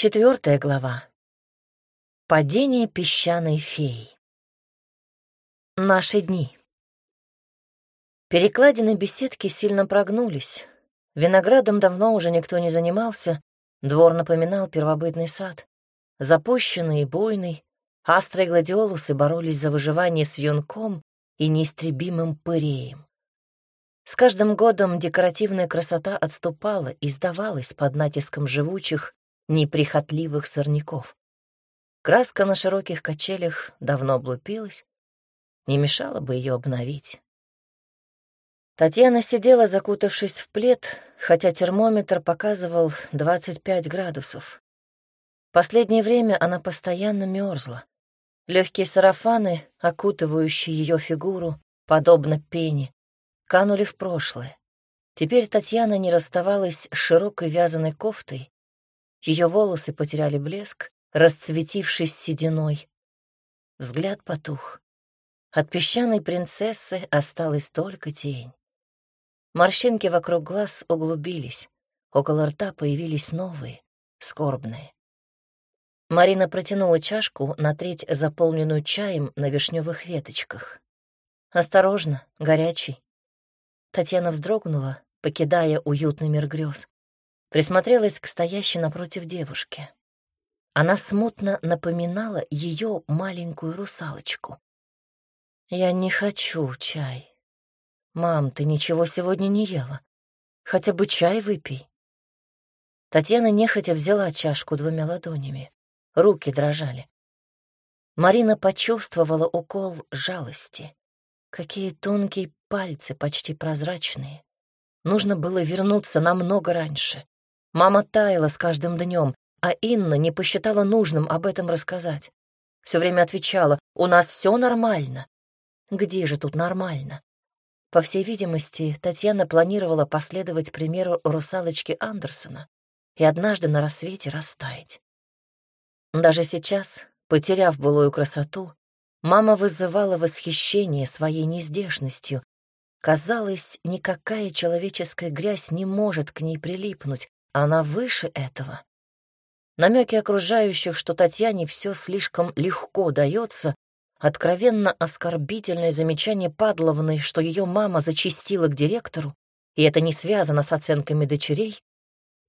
Четвертая глава. Падение песчаной феи. Наши дни. Перекладины беседки сильно прогнулись. Виноградом давно уже никто не занимался, двор напоминал первобытный сад. Запущенный и буйный, астры и гладиолусы боролись за выживание с вьюнком и неистребимым пыреем. С каждым годом декоративная красота отступала и сдавалась под натиском живучих, неприхотливых сорняков. Краска на широких качелях давно облупилась, не мешало бы ее обновить. Татьяна сидела, закутавшись в плед, хотя термометр показывал 25 градусов. Последнее время она постоянно мерзла. Легкие сарафаны, окутывающие ее фигуру, подобно пене, канули в прошлое. Теперь Татьяна не расставалась с широкой вязаной кофтой, ее волосы потеряли блеск, расцветившись сединой. Взгляд потух. От песчаной принцессы осталась только тень. Морщинки вокруг глаз углубились, около рта появились новые, скорбные. Марина протянула чашку на треть, заполненную чаем на вишневых веточках. «Осторожно, горячий». Татьяна вздрогнула, покидая уютный мир грез присмотрелась к стоящей напротив девушке. Она смутно напоминала ее маленькую русалочку. «Я не хочу чай. Мам, ты ничего сегодня не ела. Хотя бы чай выпей». Татьяна нехотя взяла чашку двумя ладонями. Руки дрожали. Марина почувствовала укол жалости. Какие тонкие пальцы, почти прозрачные. Нужно было вернуться намного раньше. Мама таяла с каждым днем, а Инна не посчитала нужным об этом рассказать. Все время отвечала, у нас все нормально. Где же тут нормально? По всей видимости, Татьяна планировала последовать примеру русалочки Андерсона и однажды на рассвете растаять. Даже сейчас, потеряв былую красоту, мама вызывала восхищение своей нездешностью. Казалось, никакая человеческая грязь не может к ней прилипнуть, она выше этого. Намеки окружающих, что Татьяне все слишком легко дается, откровенно оскорбительное замечание Падловны, что ее мама зачастила к директору, и это не связано с оценками дочерей,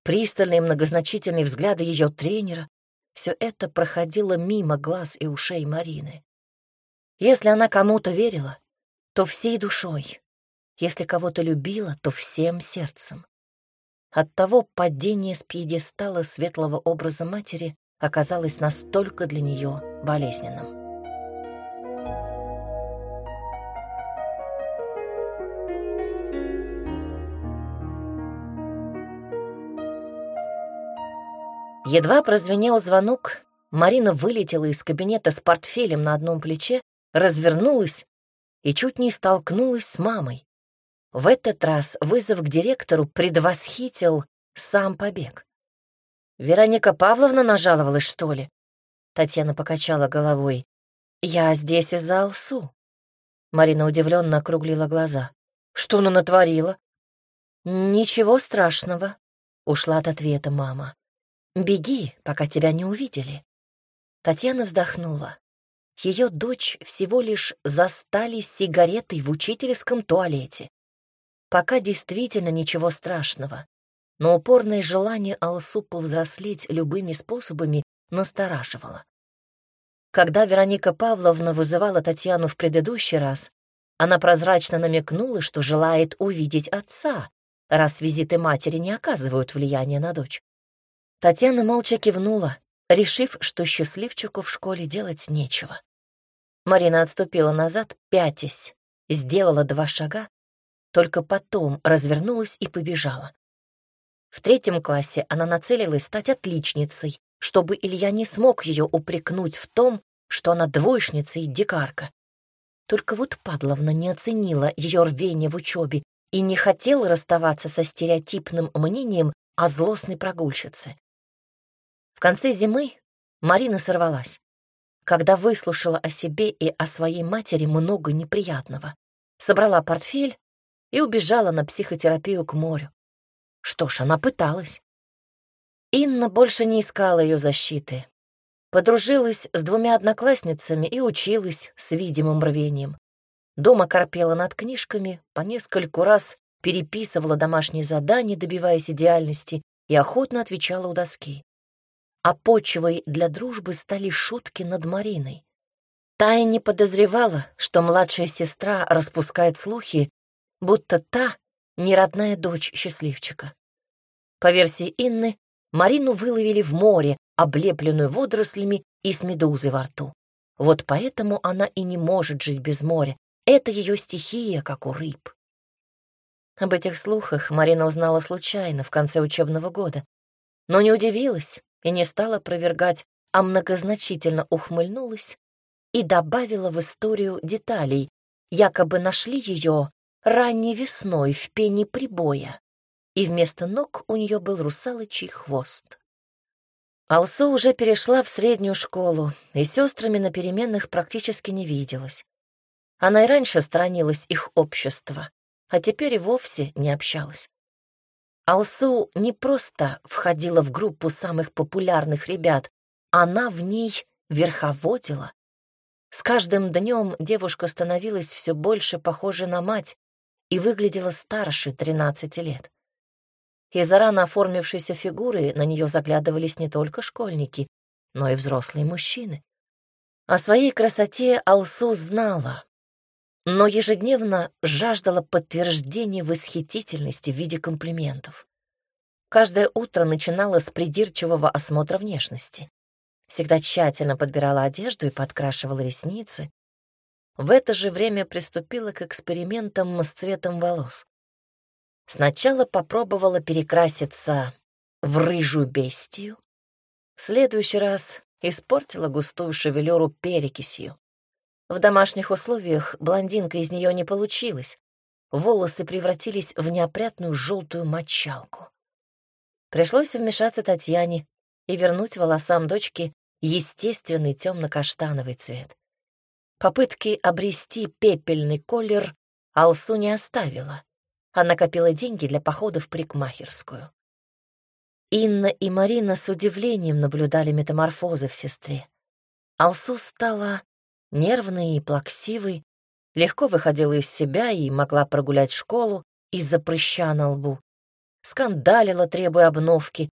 пристальные многозначительные взгляды ее тренера, все это проходило мимо глаз и ушей Марины. Если она кому-то верила, то всей душой. Если кого-то любила, то всем сердцем. Оттого падение с пьедестала светлого образа матери оказалось настолько для нее болезненным. Едва прозвенел звонок, Марина вылетела из кабинета с портфелем на одном плече, развернулась и чуть не столкнулась с мамой. В этот раз вызов к директору предвосхитил сам побег. «Вероника Павловна нажаловалась, что ли?» Татьяна покачала головой. «Я здесь из-за Алсу». Марина удивленно округлила глаза. «Что она натворила?» «Ничего страшного», — ушла от ответа мама. «Беги, пока тебя не увидели». Татьяна вздохнула. Ее дочь всего лишь застали с сигаретой в учительском туалете. Пока действительно ничего страшного, но упорное желание Алсу повзрослеть любыми способами настораживало. Когда Вероника Павловна вызывала Татьяну в предыдущий раз, она прозрачно намекнула, что желает увидеть отца, раз визиты матери не оказывают влияния на дочь. Татьяна молча кивнула, решив, что счастливчику в школе делать нечего. Марина отступила назад, пятясь, сделала два шага только потом развернулась и побежала. В третьем классе она нацелилась стать отличницей, чтобы Илья не смог ее упрекнуть в том, что она двоечница и дикарка. Только вот Падловна не оценила ее рвение в учебе и не хотела расставаться со стереотипным мнением о злостной прогульщице. В конце зимы Марина сорвалась, когда выслушала о себе и о своей матери много неприятного. Собрала портфель и убежала на психотерапию к морю. Что ж, она пыталась. Инна больше не искала ее защиты. Подружилась с двумя одноклассницами и училась с видимым рвением. Дома корпела над книжками, по нескольку раз переписывала домашние задания, добиваясь идеальности, и охотно отвечала у доски. А почвой для дружбы стали шутки над Мариной. Тая не подозревала, что младшая сестра распускает слухи, будто та — не родная дочь счастливчика. По версии Инны, Марину выловили в море, облепленную водорослями и с медузой во рту. Вот поэтому она и не может жить без моря. Это ее стихия, как у рыб. Об этих слухах Марина узнала случайно в конце учебного года, но не удивилась и не стала провергать, а многозначительно ухмыльнулась и добавила в историю деталей, якобы нашли ее ранней весной в пене прибоя, и вместо ног у нее был русалочий хвост. Алсу уже перешла в среднюю школу, и с сестрами на переменных практически не виделась. Она и раньше сторонилась их общества, а теперь и вовсе не общалась. Алсу не просто входила в группу самых популярных ребят, она в ней верховодила. С каждым днем девушка становилась все больше похожей на мать и выглядела старше 13 лет. Из-за рано оформившейся фигуры на нее заглядывались не только школьники, но и взрослые мужчины. О своей красоте Алсу знала, но ежедневно жаждала подтверждения восхитительности в виде комплиментов. Каждое утро начинала с придирчивого осмотра внешности. Всегда тщательно подбирала одежду и подкрашивала ресницы. В это же время приступила к экспериментам с цветом волос. Сначала попробовала перекраситься в рыжую бестию. В следующий раз испортила густую шевелюру перекисью. В домашних условиях блондинка из нее не получилась. Волосы превратились в неопрятную желтую мочалку. Пришлось вмешаться Татьяне и вернуть волосам дочки естественный темно-каштановый цвет. Попытки обрести пепельный колер Алсу не оставила. Она копила деньги для похода в парикмахерскую. Инна и Марина с удивлением наблюдали метаморфозы в сестре. Алсу стала нервной и плаксивой, легко выходила из себя и могла прогулять школу из-за прыща на лбу, скандалила, требуя обновки,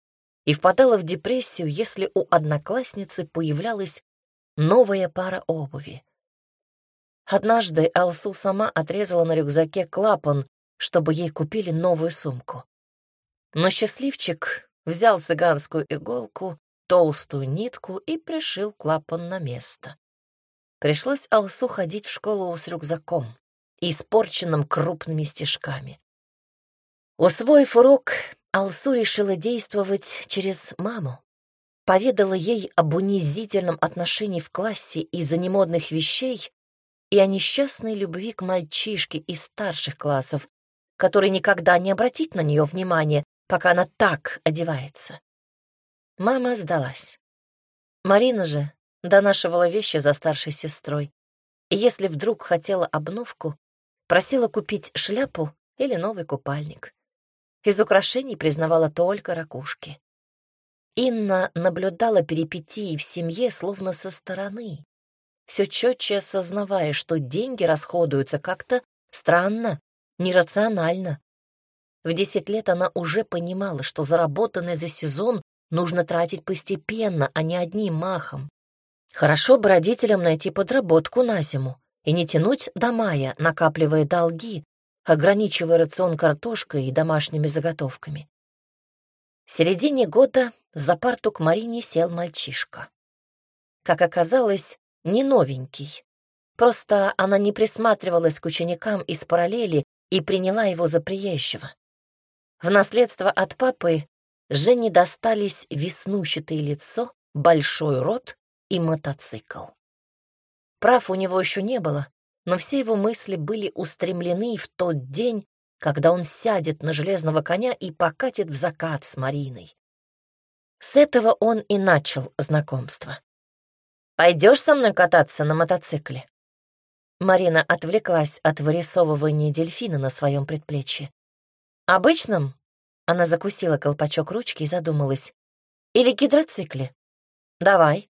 и впадала в депрессию, если у одноклассницы появлялась новая пара обуви. Однажды Алсу сама отрезала на рюкзаке клапан, чтобы ей купили новую сумку. Но счастливчик взял цыганскую иголку, толстую нитку и пришил клапан на место. Пришлось Алсу ходить в школу с рюкзаком, испорченным крупными стежками. Усвоив урок, Алсу решила действовать через маму. Поведала ей об унизительном отношении в классе из-за немодных вещей и о несчастной любви к мальчишке из старших классов, который никогда не обратит на нее внимания, пока она так одевается. Мама сдалась. Марина же донашивала вещи за старшей сестрой. И если вдруг хотела обновку, просила купить шляпу или новый купальник. Из украшений признавала только ракушки. Инна наблюдала перипетии в семье словно со стороны, все четче осознавая, что деньги расходуются как-то странно, нерационально. В десять лет она уже понимала, что заработанное за сезон нужно тратить постепенно, а не одним махом. Хорошо бы родителям найти подработку на зиму и не тянуть до мая, накапливая долги, ограничивая рацион картошкой и домашними заготовками. В середине года за парту к Марине сел мальчишка. Как оказалось, не новенький. Просто она не присматривалась к ученикам из параллели и приняла его за приезжего. В наследство от папы Жене достались веснущатое лицо, большой рот и мотоцикл. Прав у него еще не было, но все его мысли были устремлены в тот день, когда он сядет на железного коня и покатит в закат с Мариной. С этого он и начал знакомство. «Пойдешь со мной кататься на мотоцикле?» Марина отвлеклась от вырисовывания дельфина на своем предплечье. «Обычным?» Она закусила колпачок ручки и задумалась. или гидроцикле? Давай.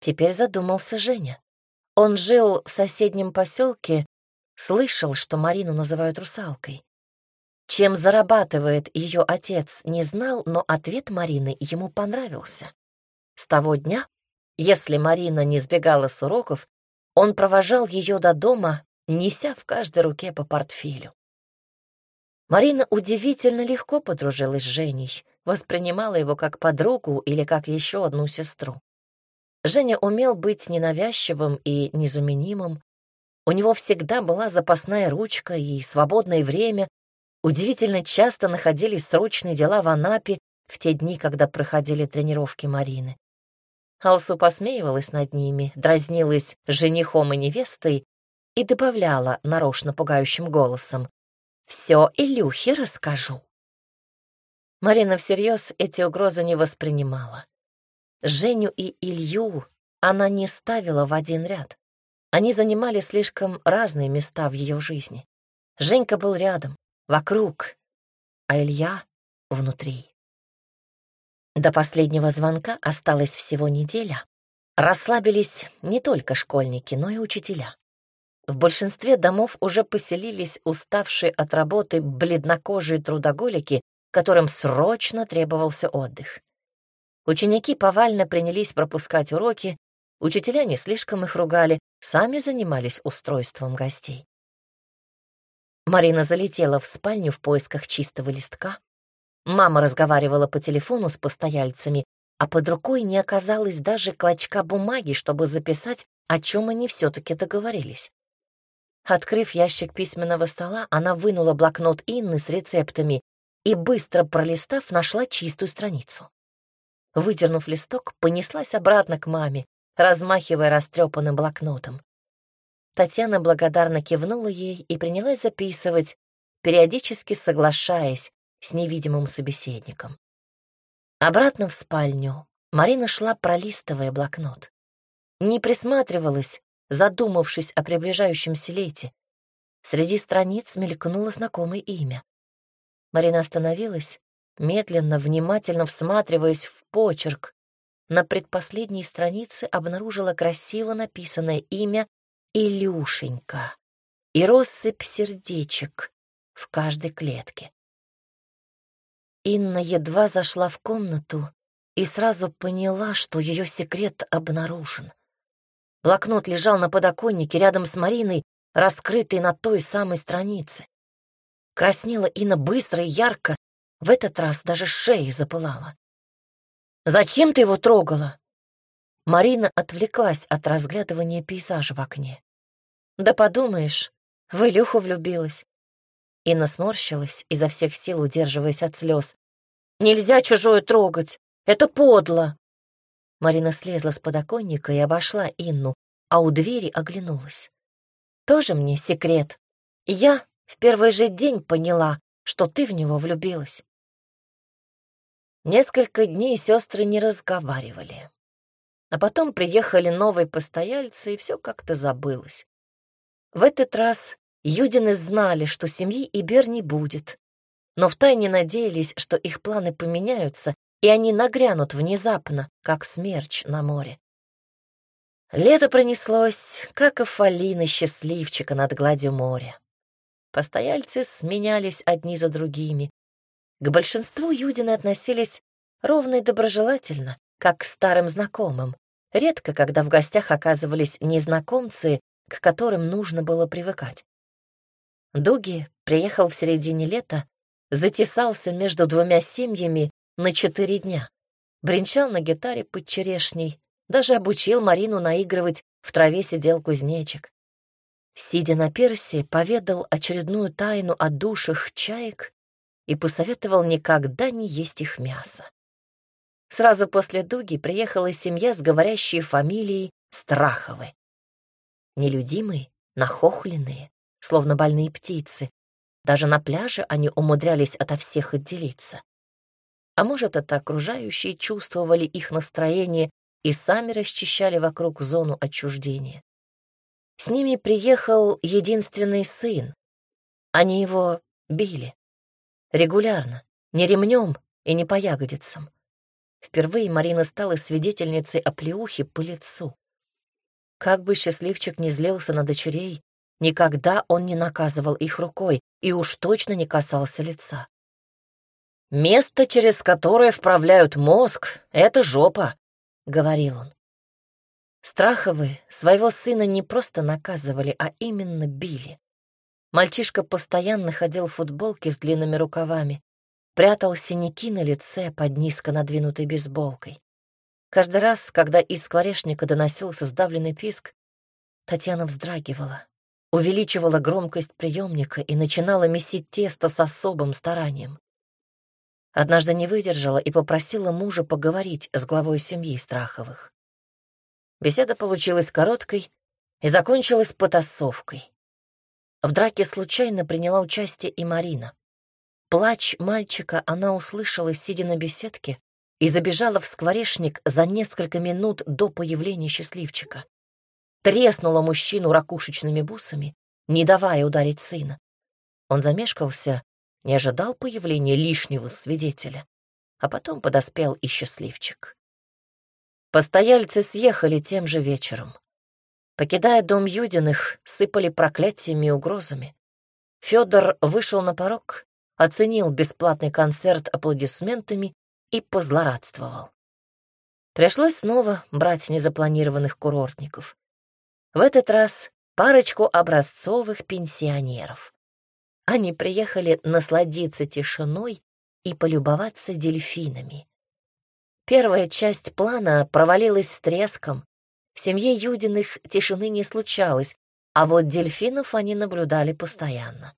Теперь задумался Женя. Он жил в соседнем поселке, слышал, что Марину называют русалкой. Чем зарабатывает ее отец, не знал, но ответ Марины ему понравился. С того дня, если Марина не сбегала с уроков, он провожал ее до дома, неся в каждой руке по портфелю. Марина удивительно легко подружилась с Женей, воспринимала его как подругу или как еще одну сестру. Женя умел быть ненавязчивым и незаменимым. У него всегда была запасная ручка и свободное время. Удивительно часто находились срочные дела в Анапе в те дни, когда проходили тренировки Марины. Алсу посмеивалась над ними, дразнилась женихом и невестой и добавляла нарочно пугающим голосом. Все Илюхе расскажу. Марина всерьез эти угрозы не воспринимала. Женю и Илью она не ставила в один ряд. Они занимали слишком разные места в ее жизни. Женька был рядом, вокруг, а Илья — внутри. До последнего звонка осталась всего неделя. Расслабились не только школьники, но и учителя. В большинстве домов уже поселились уставшие от работы бледнокожие трудоголики, которым срочно требовался отдых. Ученики повально принялись пропускать уроки, учителя не слишком их ругали, сами занимались устройством гостей. Марина залетела в спальню в поисках чистого листка. Мама разговаривала по телефону с постояльцами, а под рукой не оказалось даже клочка бумаги, чтобы записать, о чем они все-таки договорились. Открыв ящик письменного стола, она вынула блокнот Инны с рецептами и, быстро пролистав, нашла чистую страницу. Выдернув листок, понеслась обратно к маме, размахивая растрепанным блокнотом. Татьяна благодарно кивнула ей и принялась записывать, периодически соглашаясь с невидимым собеседником. Обратно в спальню Марина шла, пролистывая блокнот. Не присматривалась задумавшись о приближающемся лете. Среди страниц мелькнуло знакомое имя. Марина остановилась, медленно, внимательно всматриваясь в почерк. На предпоследней странице обнаружила красиво написанное имя Илюшенька и россыпь сердечек в каждой клетке. Инна едва зашла в комнату и сразу поняла, что ее секрет обнаружен. Блокнот лежал на подоконнике рядом с Мариной, раскрытый на той самой странице. Краснела Инна быстро и ярко, в этот раз даже шея запылала. «Зачем ты его трогала?» Марина отвлеклась от разглядывания пейзажа в окне. «Да подумаешь, в Илюху влюбилась». Инна сморщилась, изо всех сил удерживаясь от слез. «Нельзя чужое трогать, это подло!» Марина слезла с подоконника и обошла Инну, а у двери оглянулась. «Тоже мне секрет. Я в первый же день поняла, что ты в него влюбилась». Несколько дней сестры не разговаривали. А потом приехали новые постояльцы, и все как-то забылось. В этот раз Юдины знали, что семьи Ибер не будет, но втайне надеялись, что их планы поменяются, и они нагрянут внезапно, как смерч на море. Лето пронеслось, как и счастливчика над гладью моря. Постояльцы сменялись одни за другими. К большинству Юдины относились ровно и доброжелательно, как к старым знакомым, редко когда в гостях оказывались незнакомцы, к которым нужно было привыкать. Дуги приехал в середине лета, затесался между двумя семьями на четыре дня. Бренчал на гитаре под черешней, даже обучил Марину наигрывать в траве сидел кузнечик. Сидя на персе, поведал очередную тайну о душах чаек и посоветовал никогда не есть их мясо. Сразу после Дуги приехала семья с говорящей фамилией Страховы. Нелюдимые, нахохленные, словно больные птицы. Даже на пляже они умудрялись ото всех отделиться. А может, это окружающие чувствовали их настроение и сами расчищали вокруг зону отчуждения. С ними приехал единственный сын. Они его били. Регулярно, не ремнем и не по ягодицам. впервые Марина стала свидетельницей оплеухи по лицу. Как бы счастливчик не злился на дочерей, никогда он не наказывал их рукой и уж точно не касался лица. «Место, через которое вправляют мозг, — это жопа», — говорил он. Страховы своего сына не просто наказывали, а именно били. Мальчишка постоянно ходил в футболке с длинными рукавами, прятал синяки на лице под низко надвинутой бейсболкой. Каждый раз, когда из скворечника доносился сдавленный писк, Татьяна вздрагивала, увеличивала громкость приемника и начинала месить тесто с особым старанием. Однажды не выдержала и попросила мужа поговорить с главой семьи Страховых. Беседа получилась короткой и закончилась потасовкой. В драке случайно приняла участие и Марина. Плач мальчика она услышала, сидя на беседке, и забежала в скворечник за несколько минут до появления счастливчика. Треснула мужчину ракушечными бусами, не давая ударить сына. Он замешкался, не ожидал появления лишнего свидетеля, а потом подоспел и счастливчик. Постояльцы съехали тем же вечером. Покидая дом Юдиных, сыпали проклятиями и угрозами. Федор вышел на порог, оценил бесплатный концерт аплодисментами и позлорадствовал. Пришлось снова брать незапланированных курортников. В этот раз парочку образцовых пенсионеров. Они приехали насладиться тишиной и полюбоваться дельфинами. Первая часть плана провалилась с треском. В семье Юдиных тишины не случалось, а вот дельфинов они наблюдали постоянно.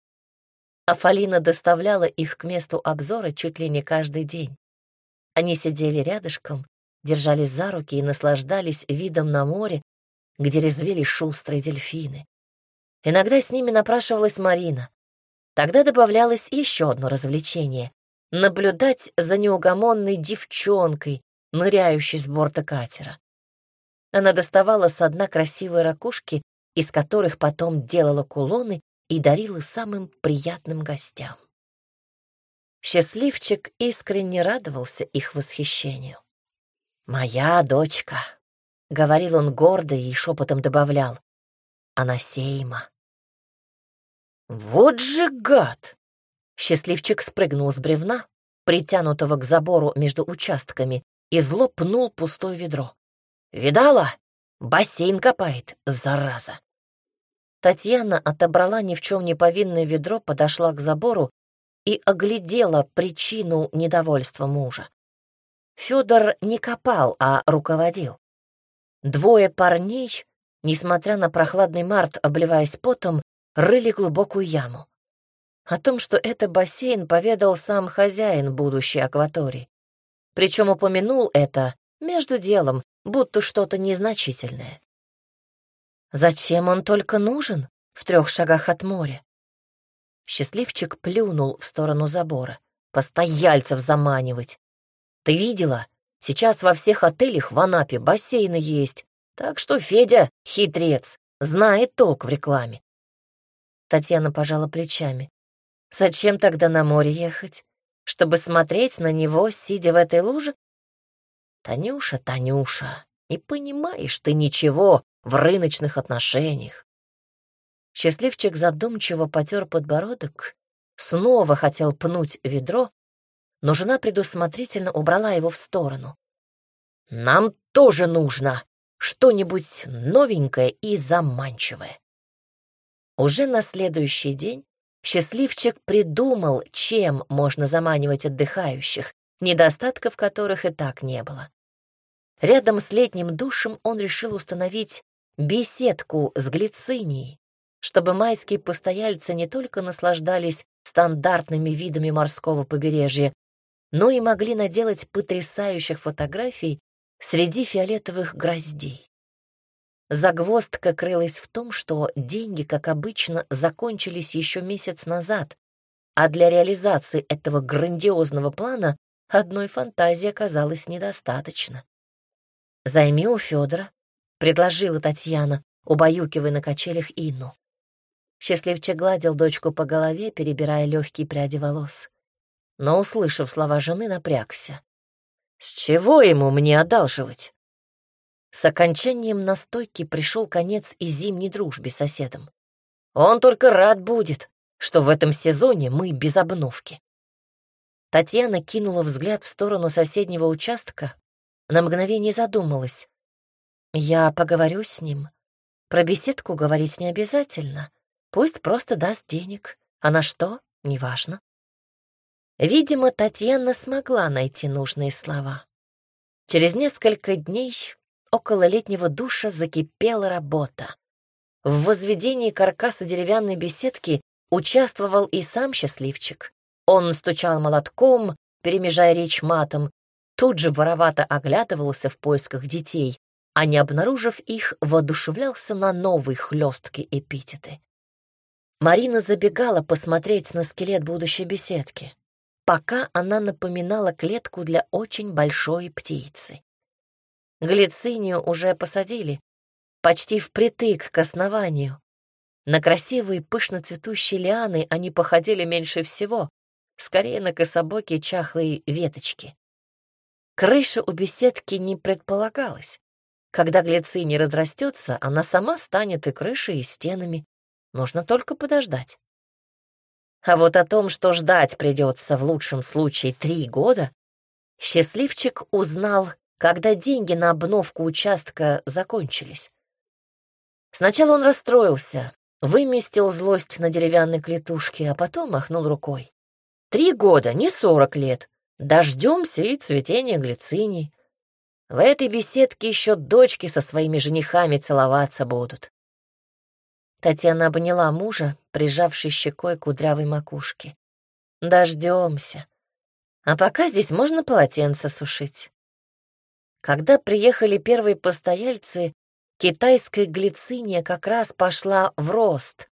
Афалина доставляла их к месту обзора чуть ли не каждый день. Они сидели рядышком, держались за руки и наслаждались видом на море, где резвили шустрые дельфины. Иногда с ними напрашивалась Марина. Тогда добавлялось еще одно развлечение наблюдать за неугомонной девчонкой, ныряющей с борта катера. Она доставала со дна красивые ракушки, из которых потом делала кулоны и дарила самым приятным гостям. Счастливчик искренне радовался их восхищению. «Моя дочка», — говорил он гордо и шепотом добавлял, — «она сейма». «Вот же гад!» Счастливчик спрыгнул с бревна, притянутого к забору между участками, и зло пнул пустое ведро. «Видала? Бассейн копает, зараза!» Татьяна отобрала ни в чем не повинное ведро, подошла к забору и оглядела причину недовольства мужа. Федор не копал, а руководил. Двое парней, несмотря на прохладный март, обливаясь потом, рыли глубокую яму. О том, что это бассейн, поведал сам хозяин будущей акватории. Причем упомянул это между делом, будто что-то незначительное. Зачем он только нужен в трех шагах от моря? Счастливчик плюнул в сторону забора. Постояльцев заманивать. Ты видела? Сейчас во всех отелях в Анапе бассейны есть. Так что Федя, хитрец, знает толк в рекламе. Татьяна пожала плечами. Зачем тогда на море ехать? Чтобы смотреть на него, сидя в этой луже? Танюша, Танюша, не понимаешь ты ничего в рыночных отношениях. Счастливчик задумчиво потер подбородок, снова хотел пнуть ведро, но жена предусмотрительно убрала его в сторону. «Нам тоже нужно что-нибудь новенькое и заманчивое». Уже на следующий день Счастливчик придумал, чем можно заманивать отдыхающих, недостатков которых и так не было. Рядом с летним душем он решил установить беседку с глицинией, чтобы майские постояльцы не только наслаждались стандартными видами морского побережья, но и могли наделать потрясающих фотографий среди фиолетовых гроздей. Загвоздка крылась в том, что деньги, как обычно, закончились еще месяц назад, а для реализации этого грандиозного плана одной фантазии оказалось недостаточно. «Займи у Федора», — предложила Татьяна, убаюкивая на качелях Инну. Счастливчик гладил дочку по голове, перебирая легкие пряди волос. Но, услышав слова жены, напрягся. С чего ему мне одалживать? С окончанием настойки пришел конец и зимней дружбе с соседом. Он только рад будет, что в этом сезоне мы без обновки. Татьяна кинула взгляд в сторону соседнего участка, на мгновение задумалась. Я поговорю с ним. Про беседку говорить не обязательно. Пусть просто даст денег. А на что? Неважно. Видимо, Татьяна смогла найти нужные слова. Через несколько дней около летнего душа закипела работа. В возведении каркаса деревянной беседки участвовал и сам счастливчик. Он стучал молотком, перемежая речь матом, тут же воровато оглядывался в поисках детей, а не обнаружив их, воодушевлялся на новые хлесткие эпитеты. Марина забегала посмотреть на скелет будущей беседки. Пока она напоминала клетку для очень большой птицы. Глицинию уже посадили, почти впритык к основанию. На красивые пышно цветущие лианы они походили меньше всего, скорее на кособокие чахлые веточки. Крыша у беседки не предполагалась. Когда глициния разрастется, она сама станет и крышей, и стенами. Нужно только подождать. А вот о том, что ждать придется в лучшем случае три года, счастливчик узнал когда деньги на обновку участка закончились. Сначала он расстроился, выместил злость на деревянной клетушке, а потом махнул рукой. Три года, не сорок лет. Дождемся и цветения глициний. В этой беседке еще дочки со своими женихами целоваться будут. Татьяна обняла мужа, прижавший щекой к кудрявой макушке. Дождемся. А пока здесь можно полотенце сушить. Когда приехали первые постояльцы, китайская глициния как раз пошла в рост.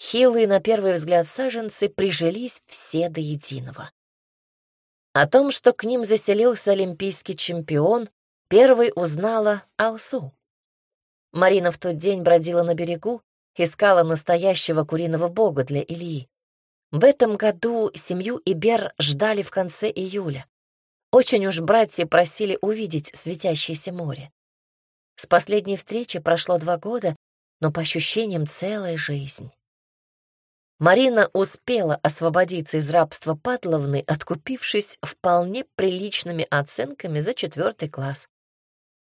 Хилые на первый взгляд саженцы прижились все до единого. О том, что к ним заселился олимпийский чемпион, первой узнала Алсу. Марина в тот день бродила на берегу, искала настоящего куриного бога для Ильи. В этом году семью Ибер ждали в конце июля. Очень уж братья просили увидеть светящееся море. С последней встречи прошло два года, но по ощущениям целая жизнь. Марина успела освободиться из рабства Падловны, откупившись вполне приличными оценками за четвертый класс.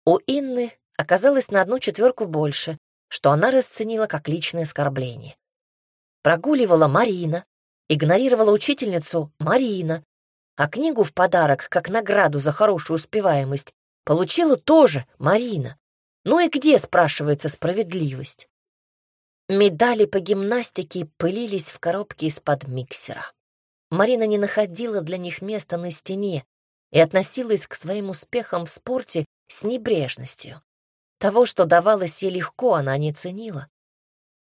У Инны оказалось на одну четверку больше, что она расценила как личное оскорбление. Прогуливала Марина, игнорировала учительницу Марина, а книгу в подарок, как награду за хорошую успеваемость, получила тоже Марина. Ну и где, спрашивается, справедливость? Медали по гимнастике пылились в коробке из-под миксера. Марина не находила для них места на стене и относилась к своим успехам в спорте с небрежностью. Того, что давалось ей легко, она не ценила.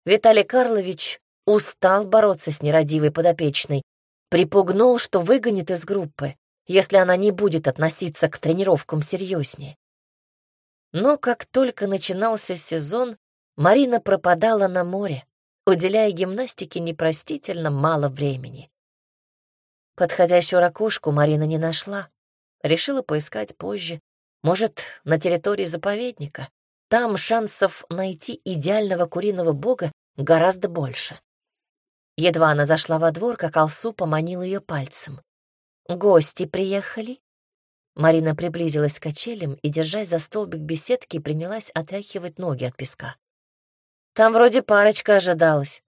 Виталий Карлович устал бороться с нерадивой подопечной Припугнул, что выгонит из группы, если она не будет относиться к тренировкам серьезнее. Но как только начинался сезон, Марина пропадала на море, уделяя гимнастике непростительно мало времени. Подходящую ракушку Марина не нашла. Решила поискать позже. Может, на территории заповедника. Там шансов найти идеального куриного бога гораздо больше. Едва она зашла во двор, как Алсу поманил ее пальцем. «Гости приехали?» Марина приблизилась к качелям и, держась за столбик беседки, принялась отряхивать ноги от песка. «Там вроде парочка ожидалась».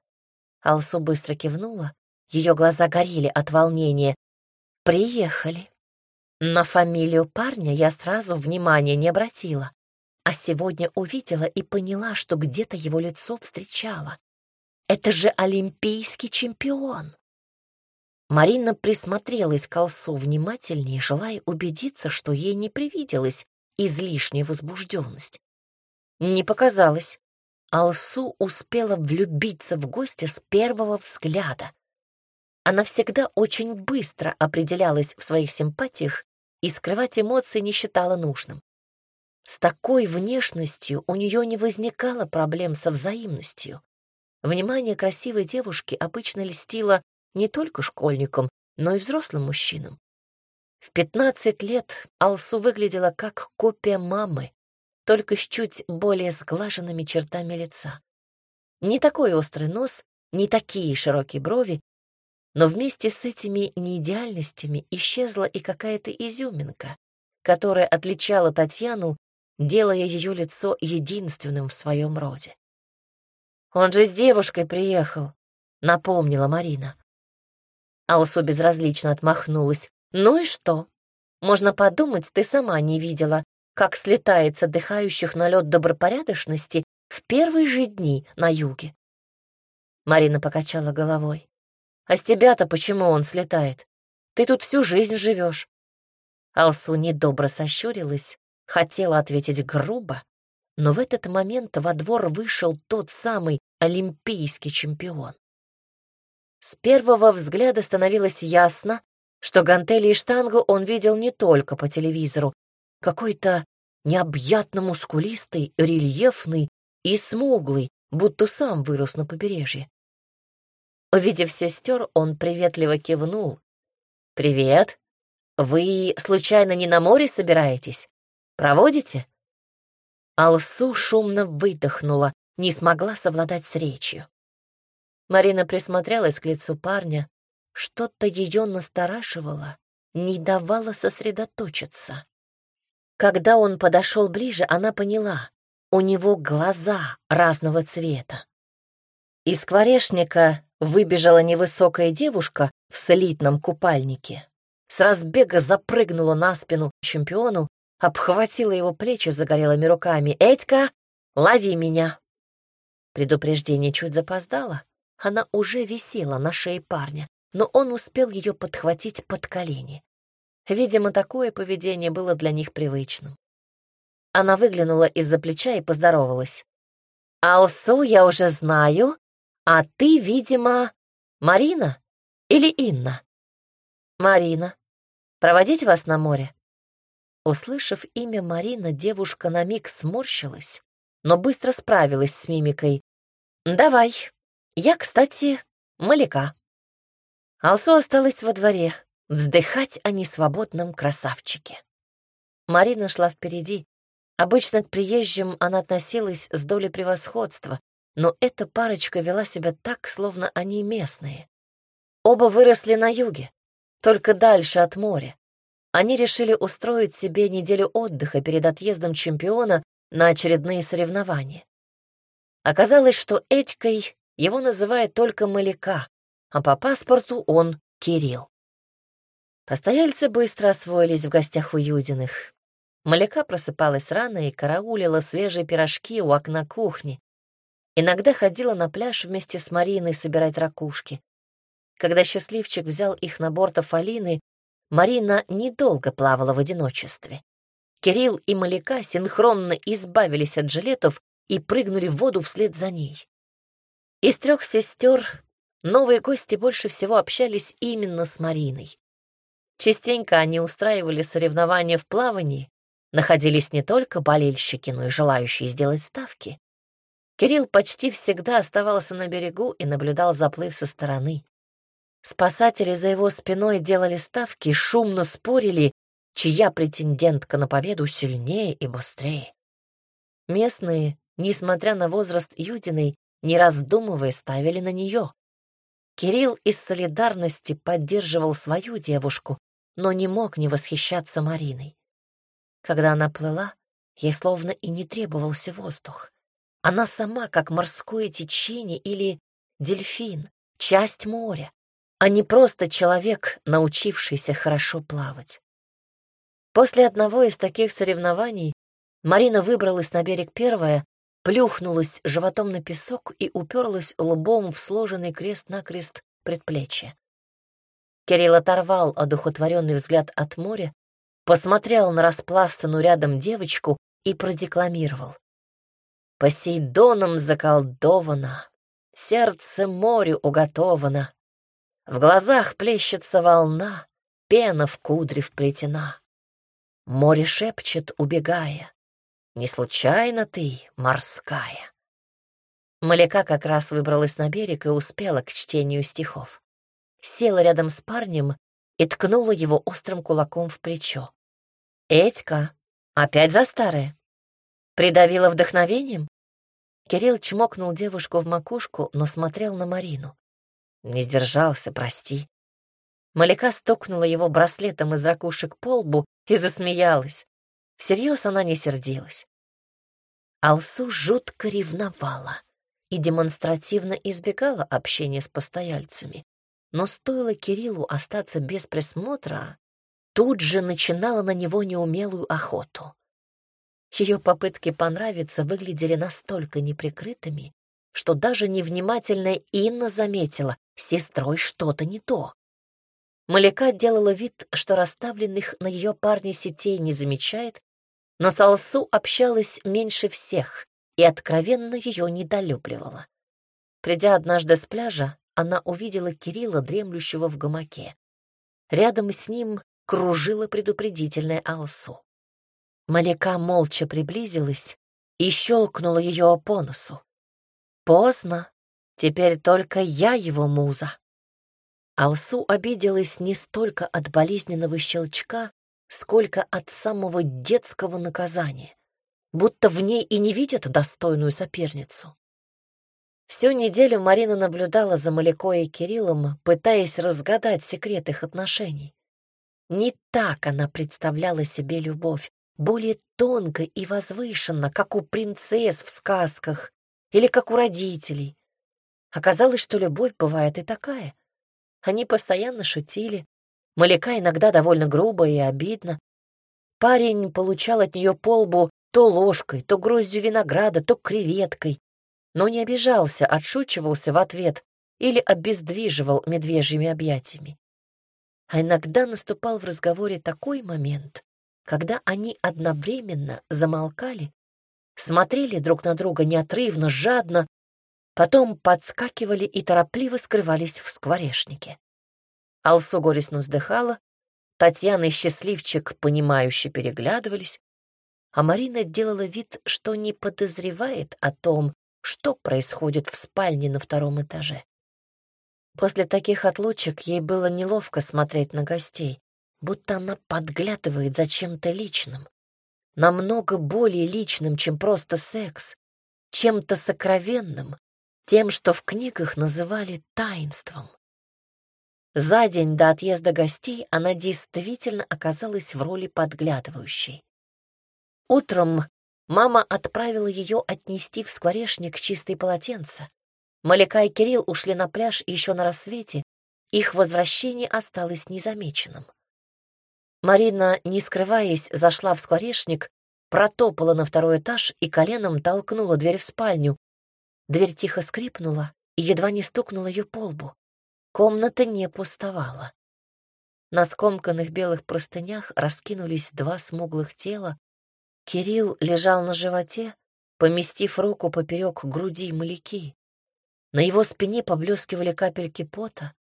Алсу быстро кивнула, ее глаза горели от волнения. «Приехали. На фамилию парня я сразу внимания не обратила, а сегодня увидела и поняла, что где-то его лицо встречала. Это же олимпийский чемпион. Марина присмотрелась к Алсу внимательнее, желая убедиться, что ей не привиделась излишняя возбужденность. Не показалось. Алсу успела влюбиться в гостя с первого взгляда. Она всегда очень быстро определялась в своих симпатиях и скрывать эмоции не считала нужным. С такой внешностью у нее не возникало проблем со взаимностью. Внимание красивой девушки обычно льстило не только школьникам, но и взрослым мужчинам. В пятнадцать лет Алсу выглядела как копия мамы, только с чуть более сглаженными чертами лица. Не такой острый нос, не такие широкие брови, но вместе с этими неидеальностями исчезла и какая-то изюминка, которая отличала Татьяну, делая ее лицо единственным в своем роде. «Он же с девушкой приехал», — напомнила Марина. Алсу безразлично отмахнулась. «Ну и что? Можно подумать, ты сама не видела, как слетает с отдыхающих на лед добропорядочности в первые же дни на юге». Марина покачала головой. «А с тебя-то почему он слетает? Ты тут всю жизнь живешь. Алсу недобро сощурилась, хотела ответить грубо, но в этот момент во двор вышел тот самый олимпийский чемпион. С первого взгляда становилось ясно, что гантели и штангу он видел не только по телевизору. Какой-то необъятно мускулистый, рельефный и смуглый, будто сам вырос на побережье. Увидев сестер, он приветливо кивнул. «Привет. Вы, случайно, не на море собираетесь? Проводите?» Алсу шумно выдохнула, не смогла совладать с речью. Марина присмотрелась к лицу парня. Что-то ее настораживало, не давало сосредоточиться. Когда он подошел ближе, она поняла, у него глаза разного цвета. Из скворечника выбежала невысокая девушка в солидном купальнике. С разбега запрыгнула на спину чемпиону, обхватила его плечи загорелыми руками. «Этька, лови меня!» Предупреждение чуть запоздало. Она уже висела на шее парня, но он успел ее подхватить под колени. Видимо, такое поведение было для них привычным. Она выглянула из-за плеча и поздоровалась. «Алсу я уже знаю, а ты, видимо, Марина или Инна?» «Марина. Проводить вас на море?» Услышав имя Марина, девушка на миг сморщилась, но быстро справилась с мимикой. «Давай, я, кстати, Маляка. Алсу осталась во дворе, вздыхать о несвободном красавчике. Марина шла впереди. Обычно к приезжим она относилась с долей превосходства, но эта парочка вела себя так, словно они местные. Оба выросли на юге, только дальше от моря. Они решили устроить себе неделю отдыха перед отъездом чемпиона на очередные соревнования. Оказалось, что Этькой его называют только Маляка, а по паспорту он Кирилл. Постояльцы быстро освоились в гостях у Юдиных. Маляка просыпалась рано и караулила свежие пирожки у окна кухни. Иногда ходила на пляж вместе с Мариной собирать ракушки. Когда счастливчик взял их на борт Афалины, Марина недолго плавала в одиночестве. Кирилл и Маляка синхронно избавились от жилетов и прыгнули в воду вслед за ней. Из трех сестер новые гости больше всего общались именно с Мариной. Частенько они устраивали соревнования в плавании, находились не только болельщики, но и желающие сделать ставки. Кирилл почти всегда оставался на берегу и наблюдал заплыв со стороны. Спасатели за его спиной делали ставки, шумно спорили, чья претендентка на победу сильнее и быстрее. Местные, несмотря на возраст Юдиной, не раздумывая, ставили на нее. Кирилл из солидарности поддерживал свою девушку, но не мог не восхищаться Мариной. Когда она плыла, ей словно и не требовался воздух. Она сама, как морское течение или дельфин, часть моря, а не просто человек, научившийся хорошо плавать. После одного из таких соревнований Марина выбралась на берег первая, плюхнулась животом на песок и уперлась лбом в сложенный крест-накрест предплечье. Кирилл оторвал одухотворенный взгляд от моря, посмотрел на распластанную рядом девочку и продекламировал. «Посейдоном заколдовано, сердце морю уготовано, в глазах плещется волна, пена в кудре вплетена. Море шепчет, убегая, не случайно ты морская. Маляка как раз выбралась на берег и успела к чтению стихов. Села рядом с парнем и ткнула его острым кулаком в плечо. «Этька, опять за старое?» Придавила вдохновением? Кирилл чмокнул девушку в макушку, но смотрел на Марину. Не сдержался, прости. Маляка стукнула его браслетом из ракушек по лбу и засмеялась. Всерьез она не сердилась. Алсу жутко ревновала и демонстративно избегала общения с постояльцами. Но стоило Кириллу остаться без присмотра, тут же начинала на него неумелую охоту. Ее попытки понравиться выглядели настолько неприкрытыми, что даже невнимательная Инна заметила, с сестрой что-то не то. Маляка делала вид, что расставленных на ее парне сетей не замечает, но с Алсу общалась меньше всех и откровенно ее недолюбливала. Придя однажды с пляжа, она увидела Кирилла, дремлющего в гамаке. Рядом с ним кружила предупредительная Алсу. Маляка молча приблизилась и щелкнула ее по носу. Поздно, теперь только я его муза. Алсу обиделась не столько от болезненного щелчка, сколько от самого детского наказания, будто в ней и не видят достойную соперницу. Всю неделю Марина наблюдала за Малякой и Кириллом, пытаясь разгадать секрет их отношений. Не так она представляла себе любовь, более тонко и возвышенно, как у принцесс в сказках или как у родителей. Оказалось, что любовь бывает и такая. Они постоянно шутили. Маляка иногда довольно грубо и обидно. Парень получал от нее полбу то ложкой, то гроздью винограда, то креветкой, но не обижался, отшучивался в ответ или обездвиживал медвежьими объятиями. А иногда наступал в разговоре такой момент, когда они одновременно замолкали, смотрели друг на друга неотрывно, жадно, Потом подскакивали и торопливо скрывались в скворечнике. Алсу горестно вздыхала, Татьяна и Счастливчик, понимающе переглядывались, а Марина делала вид, что не подозревает о том, что происходит в спальне на втором этаже. После таких отлучек ей было неловко смотреть на гостей, будто она подглядывает за чем-то личным, намного более личным, чем просто секс, чем-то сокровенным, тем, что в книгах называли таинством. За день до отъезда гостей она действительно оказалась в роли подглядывающей. Утром мама отправила ее отнести в скворечник чистые полотенца. Маляка и Кирилл ушли на пляж еще на рассвете, их возвращение осталось незамеченным. Марина, не скрываясь, зашла в скворечник, протопала на второй этаж и коленом толкнула дверь в спальню, Дверь тихо скрипнула и едва не стукнула ее по лбу. Комната не пустовала. На скомканных белых простынях раскинулись два смуглых тела. Кирилл лежал на животе, поместив руку поперек груди маляки. На его спине поблескивали капельки пота.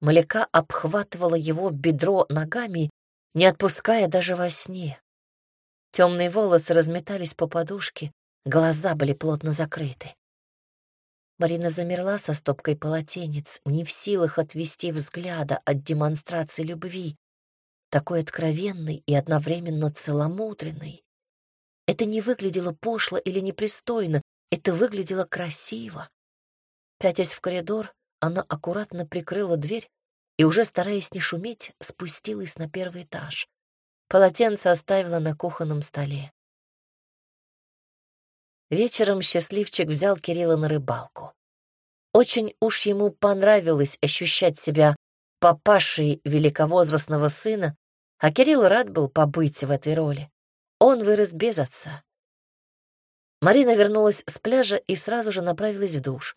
Маляка обхватывала его бедро ногами, не отпуская даже во сне. Темные волосы разметались по подушке, глаза были плотно закрыты. Марина замерла со стопкой полотенец, не в силах отвести взгляда от демонстрации любви, такой откровенной и одновременно целомудренной. Это не выглядело пошло или непристойно, это выглядело красиво. Пятясь в коридор, она аккуратно прикрыла дверь и, уже стараясь не шуметь, спустилась на первый этаж. Полотенце оставила на кухонном столе. Вечером счастливчик взял Кирилла на рыбалку. Очень уж ему понравилось ощущать себя папашей великовозрастного сына, а Кирилл рад был побыть в этой роли. Он вырос без отца. Марина вернулась с пляжа и сразу же направилась в душ.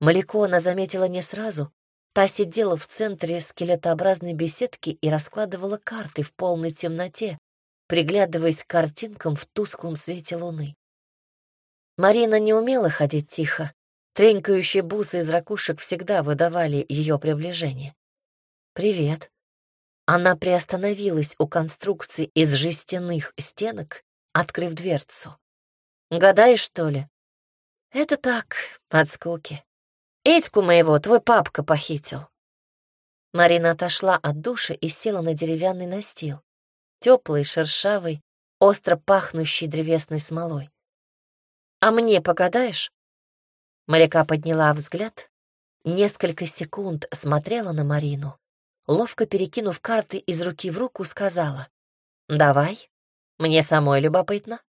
Маляко она заметила не сразу. Та сидела в центре скелетообразной беседки и раскладывала карты в полной темноте, приглядываясь к картинкам в тусклом свете луны. Марина не умела ходить тихо. Тренькающие бусы из ракушек всегда выдавали ее приближение. «Привет». Она приостановилась у конструкции из жестяных стенок, открыв дверцу. «Гадаешь, что ли?» «Это так, от скуки. Этьку моего твой папка похитил». Марина отошла от душа и села на деревянный настил, теплый, шершавый, остро пахнущий древесной смолой. «А мне погадаешь?» Маляка подняла взгляд, несколько секунд смотрела на Марину, ловко перекинув карты из руки в руку, сказала «Давай, мне самой любопытно».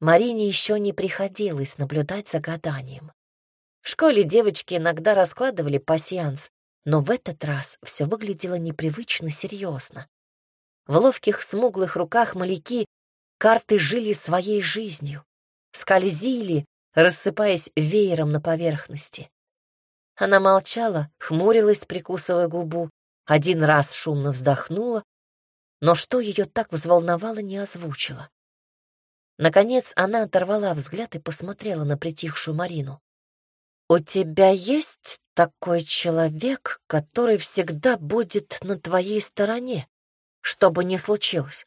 Марине еще не приходилось наблюдать за гаданием. В школе девочки иногда раскладывали пасьянс, но в этот раз все выглядело непривычно серьезно. В ловких смуглых руках маляки карты жили своей жизнью, скользили, рассыпаясь веером на поверхности. Она молчала, хмурилась, прикусывая губу, один раз шумно вздохнула, но что ее так взволновало, не озвучила. Наконец она оторвала взгляд и посмотрела на притихшую Марину. «У тебя есть такой человек, который всегда будет на твоей стороне, что бы ни случилось?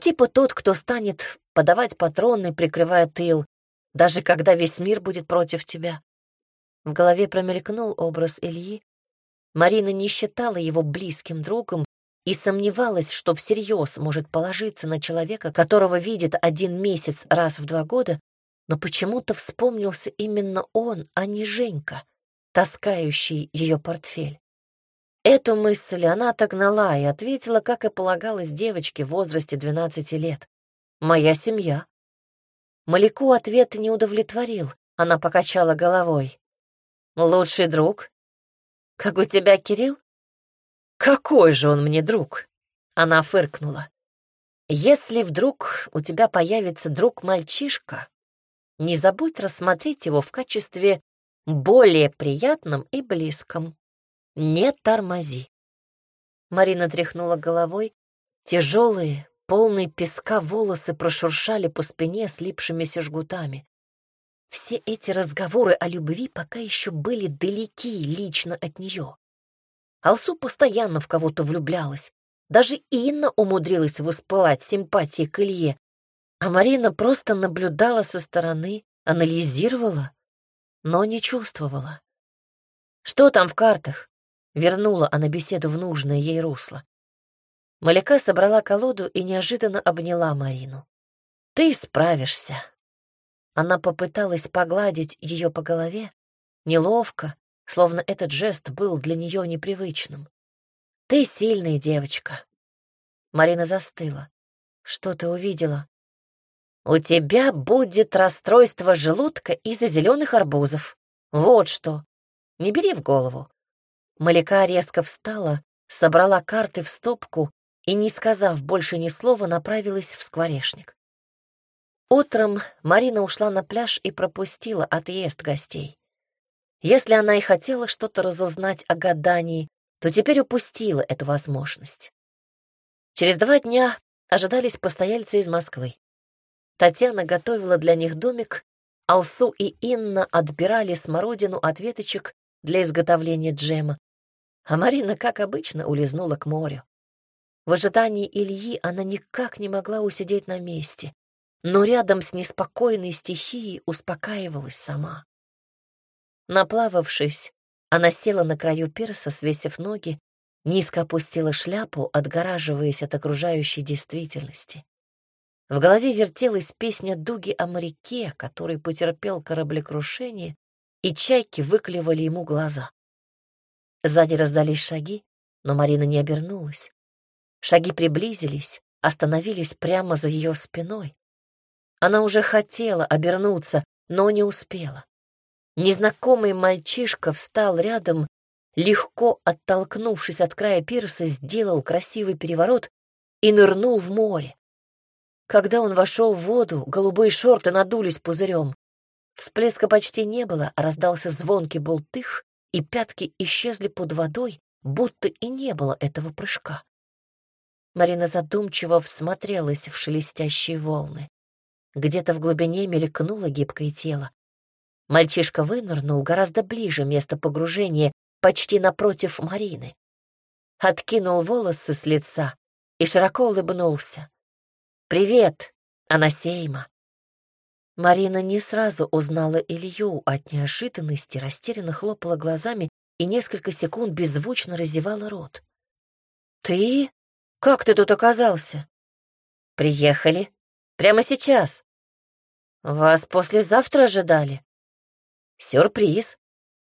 Типа тот, кто станет подавать патроны, прикрывая тыл, даже когда весь мир будет против тебя. В голове промелькнул образ Ильи. Марина не считала его близким другом и сомневалась, что всерьез может положиться на человека, которого видит один месяц раз в два года, но почему-то вспомнился именно он, а не Женька, таскающий ее портфель. Эту мысль она отогнала и ответила, как и полагалось девочке в возрасте 12 лет. «Моя семья». Маляку ответ не удовлетворил, она покачала головой. «Лучший друг?» «Как у тебя, Кирилл?» «Какой же он мне друг?» Она фыркнула. «Если вдруг у тебя появится друг-мальчишка, не забудь рассмотреть его в качестве более приятном и близком. Не тормози». Марина тряхнула головой. Тяжелые, полные песка волосы прошуршали по спине слипшимися жгутами. Все эти разговоры о любви пока еще были далеки лично от нее. Алсу постоянно в кого-то влюблялась. Даже Инна умудрилась воспылать симпатией к Илье. А Марина просто наблюдала со стороны, анализировала, но не чувствовала. «Что там в картах?» Вернула она беседу в нужное ей русло. Маляка собрала колоду и неожиданно обняла Марину. «Ты справишься». Она попыталась погладить ее по голове, неловко, словно этот жест был для нее непривычным. «Ты сильная девочка». Марина застыла. «Что ты увидела?» «У тебя будет расстройство желудка из-за зеленых арбузов. Вот что. Не бери в голову». Маляка резко встала, собрала карты в стопку и, не сказав больше ни слова, направилась в скворечник. Утром Марина ушла на пляж и пропустила отъезд гостей. Если она и хотела что-то разузнать о гадании, то теперь упустила эту возможность. Через два дня ожидались постояльцы из Москвы. Татьяна готовила для них домик, Алсу и Инна отбирали смородину от веточек для изготовления джема, а Марина, как обычно, улизнула к морю. В ожидании Ильи она никак не могла усидеть на месте но рядом с неспокойной стихией успокаивалась сама. Наплававшись, она села на краю пирса, свесив ноги, низко опустила шляпу, отгораживаясь от окружающей действительности. В голове вертелась песня Дуги о моряке, который потерпел кораблекрушение, и чайки выклевали ему глаза. Сзади раздались шаги, но Марина не обернулась. Шаги приблизились, остановились прямо за ее спиной. Она уже хотела обернуться, но не успела. Незнакомый мальчишка встал рядом, легко оттолкнувшись от края пирса, сделал красивый переворот и нырнул в море. Когда он вошел в воду, голубые шорты надулись пузырем. Всплеска почти не было, а раздался звонкий болтых, и пятки исчезли под водой, будто и не было этого прыжка. Марина задумчиво всмотрелась в шелестящие волны. Где-то в глубине мелькнуло гибкое тело. Мальчишка вынырнул гораздо ближе места погружения, почти напротив Марины. Откинул волосы с лица и широко улыбнулся. «Привет, Анасейма!» Марина не сразу узнала Илью от неожиданности, растерянно хлопала глазами и несколько секунд беззвучно разевала рот. «Ты? Как ты тут оказался?» «Приехали. Прямо сейчас. Вас послезавтра ожидали?» «Сюрприз.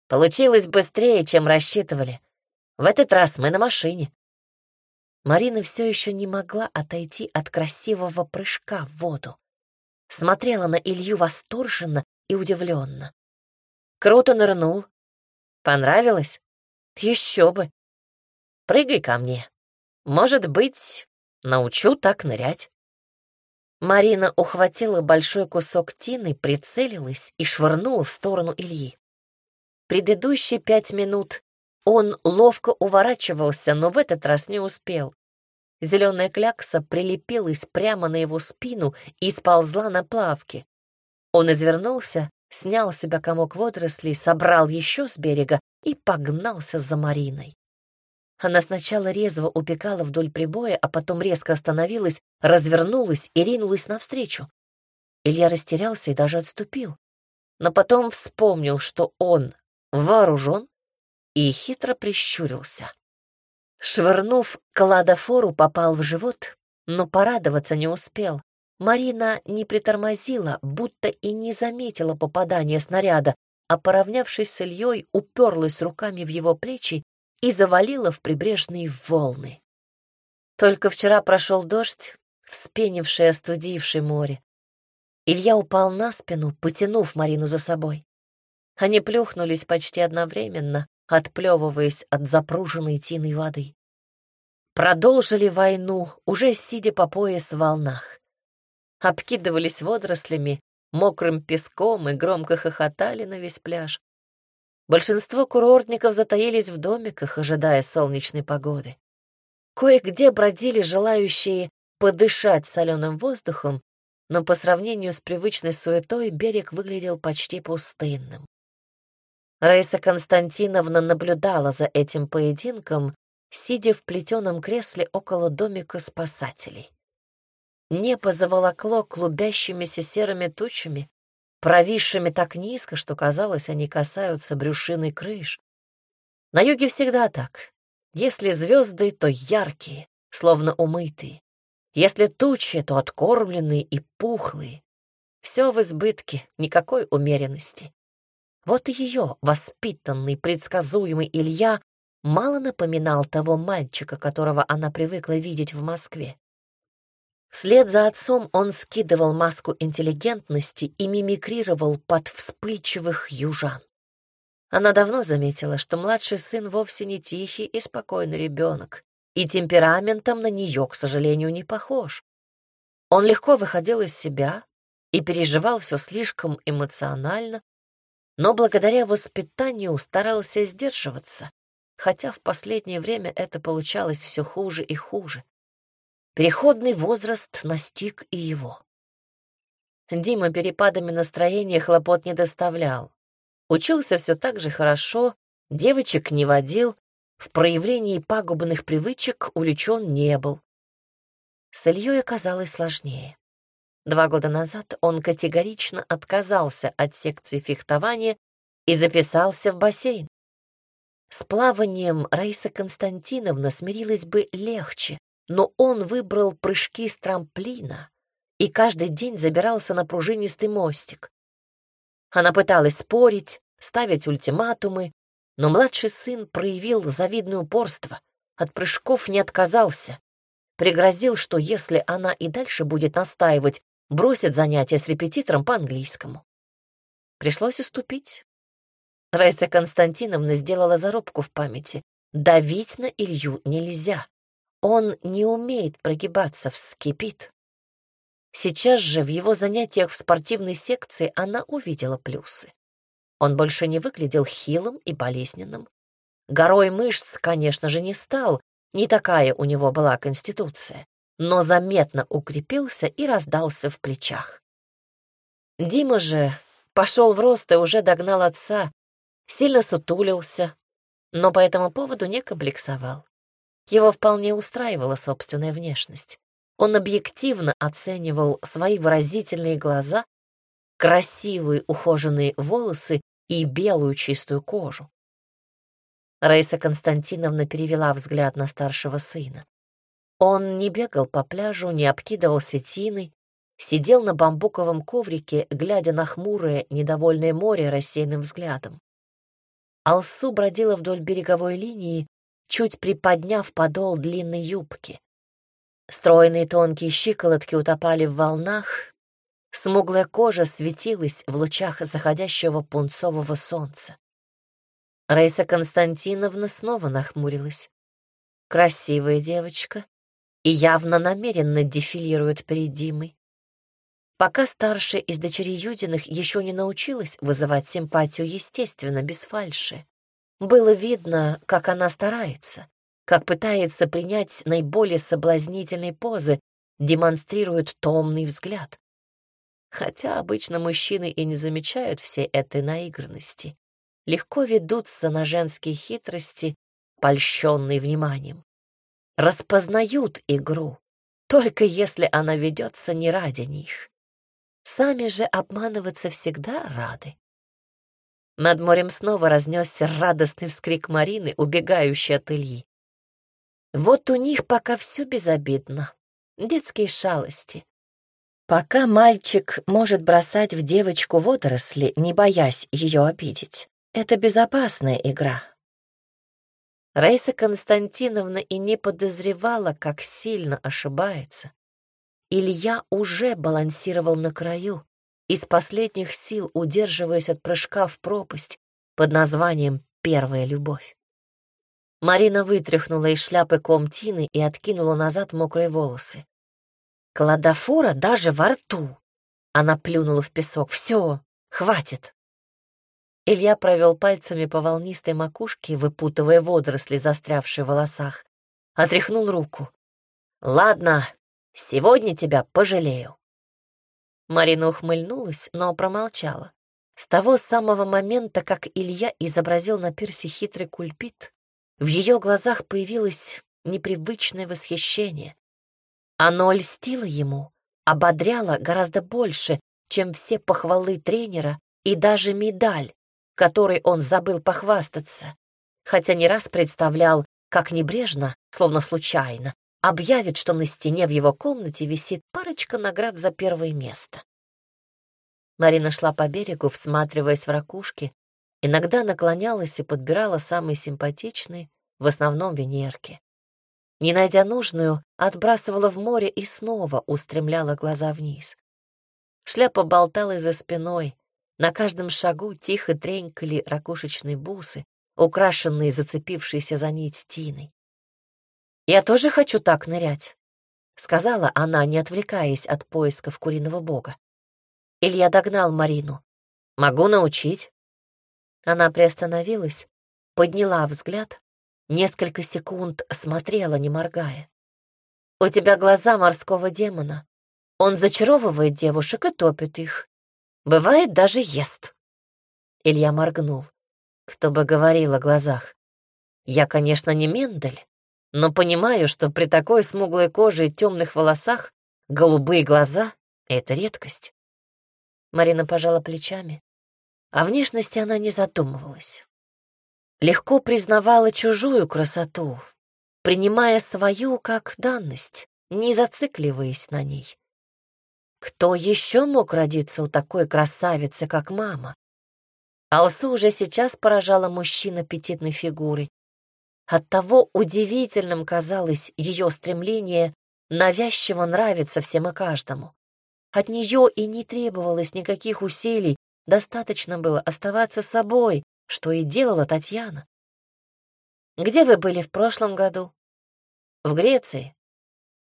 Получилось быстрее, чем рассчитывали. В этот раз мы на машине». Марина все еще не могла отойти от красивого прыжка в воду. Смотрела на Илью восторженно и удивленно. Круто нырнул. Понравилось? Еще бы. Прыгай ко мне. Может быть, научу так нырять. Марина ухватила большой кусок тины, прицелилась и швырнула в сторону Ильи. Предыдущие пять минут он ловко уворачивался, но в этот раз не успел. Зеленая клякса прилепилась прямо на его спину и сползла на плавки. Он извернулся, снял с себя комок водорослей, собрал еще с берега и погнался за Мариной. Она сначала резво упекала вдоль прибоя, а потом резко остановилась, развернулась и ринулась навстречу. Илья растерялся и даже отступил. Но потом вспомнил, что он вооружен, и хитро прищурился. Швырнув кладофору, попал в живот, но порадоваться не успел. Марина не притормозила, будто и не заметила попадания снаряда, а, поравнявшись с Ильей, уперлась руками в его плечи и завалила в прибрежные волны. Только вчера прошел дождь, вспенивший, остудивший море. Илья упал на спину, потянув Марину за собой. Они плюхнулись почти одновременно, отплевываясь от запруженной тиной воды. Продолжили войну, уже сидя по пояс в волнах. Обкидывались водорослями, мокрым песком и громко хохотали на весь пляж. Большинство курортников затаились в домиках, ожидая солнечной погоды. Кое-где бродили желающие подышать соленым воздухом, но по сравнению с привычной суетой берег выглядел почти пустынным. Раиса Константиновна наблюдала за этим поединком, сидя в плетеном кресле около домика спасателей. Небо заволокло клубящимися серыми тучами, провисшими так низко, что, казалось, они касаются брюшины крыш. На юге всегда так. Если звезды, то яркие, словно умытые. Если тучи, то откормленные и пухлые. Все в избытке, никакой умеренности. Вот и ее воспитанный, предсказуемый Илья мало напоминал того мальчика, которого она привыкла видеть в Москве. Вслед за отцом он скидывал маску интеллигентности и мимикрировал под вспыльчивых южан. Она давно заметила, что младший сын вовсе не тихий и спокойный ребенок, и темпераментом на нее, к сожалению, не похож. Он легко выходил из себя и переживал все слишком эмоционально, но благодаря воспитанию старался сдерживаться, хотя в последнее время это получалось все хуже и хуже. Переходный возраст настиг и его. Дима перепадами настроения хлопот не доставлял. Учился все так же хорошо, девочек не водил, в проявлении пагубных привычек увлечен не был. С Ильей оказалось сложнее. Два года назад он категорично отказался от секции фехтования и записался в бассейн. С плаванием Раиса Константиновна смирилась бы легче, но он выбрал прыжки с трамплина и каждый день забирался на пружинистый мостик. Она пыталась спорить, ставить ультиматумы, но младший сын проявил завидное упорство, от прыжков не отказался, пригрозил, что если она и дальше будет настаивать, бросит занятия с репетитором по английскому. Пришлось уступить. Раиса Константиновна сделала зарубку в памяти. Давить на Илью нельзя. Он не умеет прогибаться, вскипит. Сейчас же в его занятиях в спортивной секции она увидела плюсы. Он больше не выглядел хилым и болезненным. Горой мышц, конечно же, не стал, не такая у него была конституция, но заметно укрепился и раздался в плечах. Дима же пошел в рост и уже догнал отца, сильно сутулился, но по этому поводу не комплексовал. Его вполне устраивала собственная внешность. Он объективно оценивал свои выразительные глаза, красивые ухоженные волосы и белую чистую кожу. Раиса Константиновна перевела взгляд на старшего сына. Он не бегал по пляжу, не обкидывался тиной, сидел на бамбуковом коврике, глядя на хмурое, недовольное море рассеянным взглядом. Алсу бродила вдоль береговой линии, чуть приподняв подол длинной юбки. Стройные тонкие щиколотки утопали в волнах, смуглая кожа светилась в лучах заходящего пунцового солнца. Раиса Константиновна снова нахмурилась. Красивая девочка и явно намеренно дефилирует перед Димой. Пока старшая из дочерей Юдиных еще не научилась вызывать симпатию естественно, без фальши. Было видно, как она старается, как пытается принять наиболее соблазнительные позы, демонстрирует томный взгляд. Хотя обычно мужчины и не замечают всей этой наигранности. Легко ведутся на женские хитрости, польщенные вниманием. Распознают игру, только если она ведется не ради них. Сами же обманываться всегда рады. Над морем снова разнесся радостный вскрик Марины, убегающей от Ильи. Вот у них пока все безобидно. Детские шалости. Пока мальчик может бросать в девочку водоросли, не боясь ее обидеть, это безопасная игра. Раиса Константиновна и не подозревала, как сильно ошибается. Илья уже балансировал на краю, из последних сил удерживаясь от прыжка в пропасть под названием «Первая любовь». Марина вытряхнула из шляпы ком тины и откинула назад мокрые волосы. Кладофора даже во рту. Она плюнула в песок. Все, хватит. Илья провел пальцами по волнистой макушке, выпутывая водоросли, застрявшие в волосах. Отряхнул руку. «Ладно, сегодня тебя пожалею». Марина ухмыльнулась, но промолчала. С того самого момента, как Илья изобразил на пирсе хитрый кульпит, в ее глазах появилось непривычное восхищение. Оно льстило ему, ободряло гораздо больше, чем все похвалы тренера и даже медаль, которой он забыл похвастаться, хотя не раз представлял, как небрежно, словно случайно, объявит, что на стене в его комнате висит парочка наград за первое место. Марина шла по берегу, всматриваясь в ракушки, Иногда наклонялась и подбирала самые симпатичные, в основном венерки. Не найдя нужную, отбрасывала в море и снова устремляла глаза вниз. Шляпа болталась за спиной. На каждом шагу тихо тренькали ракушечные бусы, украшенные зацепившейся за нить тиной. «Я тоже хочу так нырять», — сказала она, не отвлекаясь от поисков куриного бога. Илья догнал Марину. «Могу научить». Она приостановилась, подняла взгляд, несколько секунд смотрела, не моргая. «У тебя глаза морского демона. Он зачаровывает девушек и топит их. Бывает, даже ест». Илья моргнул. Кто бы говорил о глазах. Я, конечно, не Мендель, но понимаю, что при такой смуглой коже и темных волосах голубые глаза — это редкость. Марина пожала плечами. О внешности она не задумывалась. Легко признавала чужую красоту, принимая свою как данность, не зацикливаясь на ней. Кто еще мог родиться у такой красавицы, как мама? Алсу уже сейчас поражала мужчин аппетитной фигурой. Оттого удивительным казалось ее стремление навязчиво нравиться всем и каждому. От нее и не требовалось никаких усилий, Достаточно было оставаться собой, что и делала Татьяна. «Где вы были в прошлом году?» «В Греции.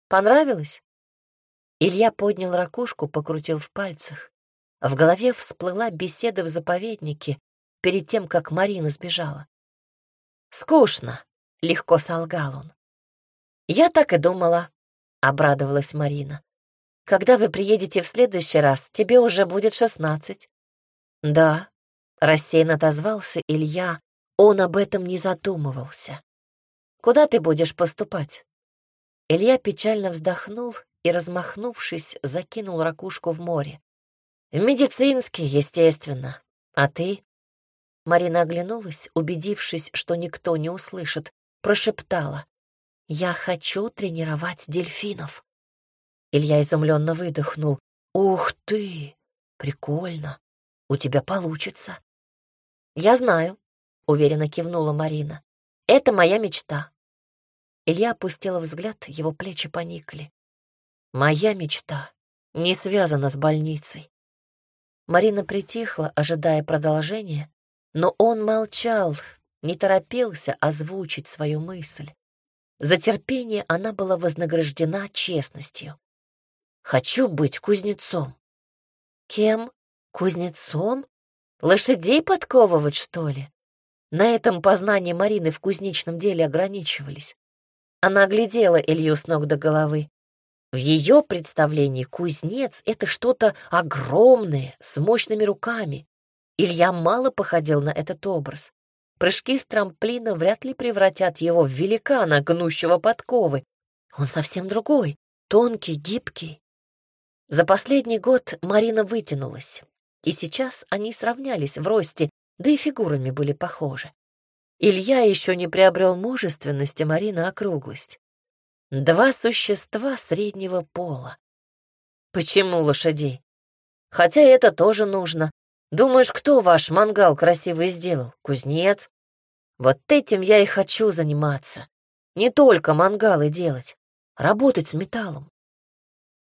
Понравилось?» Илья поднял ракушку, покрутил в пальцах. В голове всплыла беседа в заповеднике перед тем, как Марина сбежала. «Скучно», — легко солгал он. «Я так и думала», — обрадовалась Марина. «Когда вы приедете в следующий раз, тебе уже будет шестнадцать». «Да», — рассеянно отозвался Илья, он об этом не задумывался. «Куда ты будешь поступать?» Илья печально вздохнул и, размахнувшись, закинул ракушку в море. «В медицинский, естественно. А ты?» Марина оглянулась, убедившись, что никто не услышит, прошептала. «Я хочу тренировать дельфинов». Илья изумленно выдохнул. «Ух ты! Прикольно! У тебя получится!» «Я знаю», — уверенно кивнула Марина. «Это моя мечта». Илья опустил взгляд, его плечи поникли. «Моя мечта не связана с больницей». Марина притихла, ожидая продолжения, но он молчал, не торопился озвучить свою мысль. За терпение она была вознаграждена честностью. «Хочу быть кузнецом». «Кем? Кузнецом? Лошадей подковывать, что ли?» На этом познания Марины в кузнечном деле ограничивались. Она оглядела Илью с ног до головы. В ее представлении кузнец — это что-то огромное, с мощными руками. Илья мало походил на этот образ. Прыжки с трамплина вряд ли превратят его в великана, гнущего подковы. Он совсем другой, тонкий, гибкий. За последний год Марина вытянулась, и сейчас они сравнялись в росте, да и фигурами были похожи. Илья еще не приобрел мужественность, а Марина — округлость. Два существа среднего пола. Почему лошадей? Хотя это тоже нужно. Думаешь, кто ваш мангал красивый сделал? Кузнец? Вот этим я и хочу заниматься. Не только мангалы делать, работать с металлом.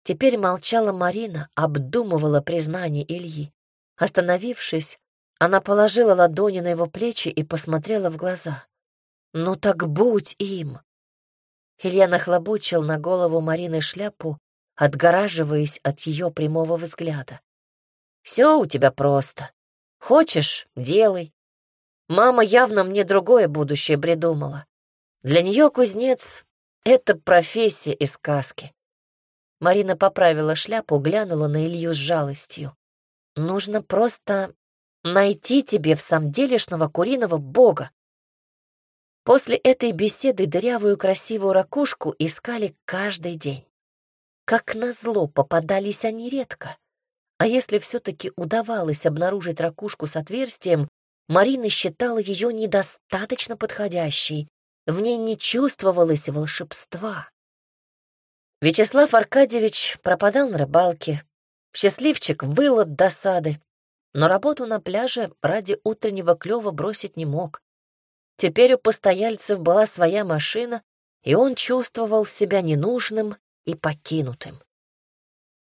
Теперь молчала Марина, обдумывала признание Ильи. Остановившись, она положила ладони на его плечи и посмотрела в глаза. «Ну так будь им!» Илья нахлобучил на голову Марины шляпу, отгораживаясь от ее прямого взгляда. «Все у тебя просто. Хочешь — делай. Мама явно мне другое будущее придумала. Для нее кузнец — это профессия из сказки. Марина поправила шляпу, глянула на Илью с жалостью. «Нужно просто найти тебе в самом делешного куриного бога». После этой беседы дырявую красивую ракушку искали каждый день. Как назло, попадались они редко. А если все-таки удавалось обнаружить ракушку с отверстием, Марина считала ее недостаточно подходящей, в ней не чувствовалось волшебства. Вячеслав Аркадьевич пропадал на рыбалке, счастливчик выл от досады, но работу на пляже ради утреннего клёва бросить не мог. Теперь у постояльцев была своя машина, и он чувствовал себя ненужным и покинутым.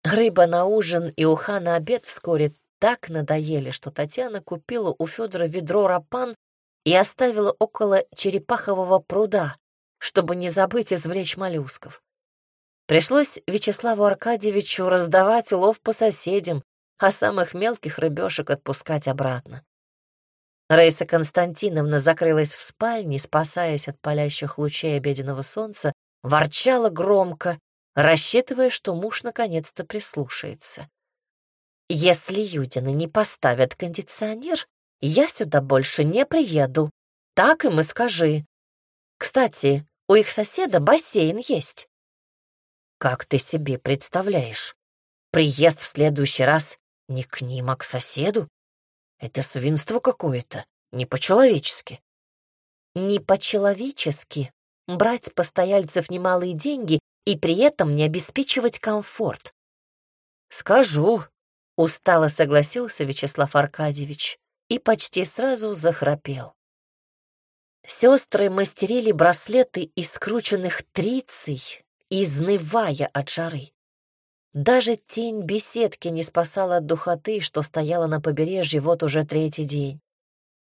Рыба на ужин и уха на обед вскоре так надоели, что Татьяна купила у Федора ведро рапан и оставила около черепахового пруда, чтобы не забыть извлечь моллюсков. Пришлось Вячеславу Аркадьевичу раздавать улов по соседям, а самых мелких рыбешек отпускать обратно. Раиса Константиновна закрылась в спальне, спасаясь от палящих лучей обеденного солнца, ворчала громко, рассчитывая, что муж наконец-то прислушается. Если Юдины не поставят кондиционер, я сюда больше не приеду. Так им и скажи. Кстати, у их соседа бассейн есть. Как ты себе представляешь? Приезд в следующий раз не к ним, а к соседу? Это свинство какое-то, не по-человечески. Не по-человечески брать постояльцев немалые деньги и при этом не обеспечивать комфорт. Скажу, Устало согласился Вячеслав Аркадьевич и почти сразу захрапел. Сестры мастерили браслеты из скрученных трицей, изнывая от жары. Даже тень беседки не спасала от духоты, что стояла на побережье вот уже третий день.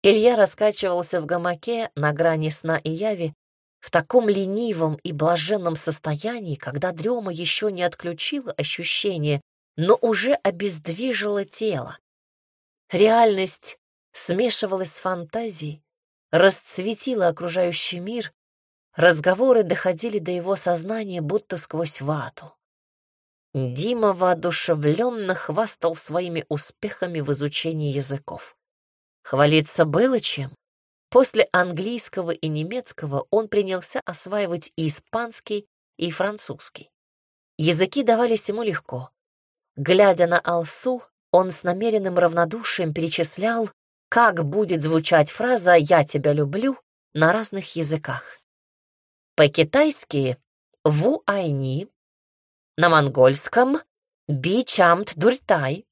Илья раскачивался в гамаке на грани сна и яви в таком ленивом и блаженном состоянии, когда дрема еще не отключила ощущение но уже обездвижило тело. Реальность смешивалась с фантазией, расцветила окружающий мир, разговоры доходили до его сознания будто сквозь вату. Дима воодушевленно хвастал своими успехами в изучении языков. Хвалиться было чем. После английского и немецкого он принялся осваивать и испанский, и французский. Языки давались ему легко. Глядя на Алсу, он с намеренным равнодушием перечислял как будет звучать фраза «я тебя люблю» на разных языках. По-китайски «ву айни», на монгольском «би чамт дуртай»,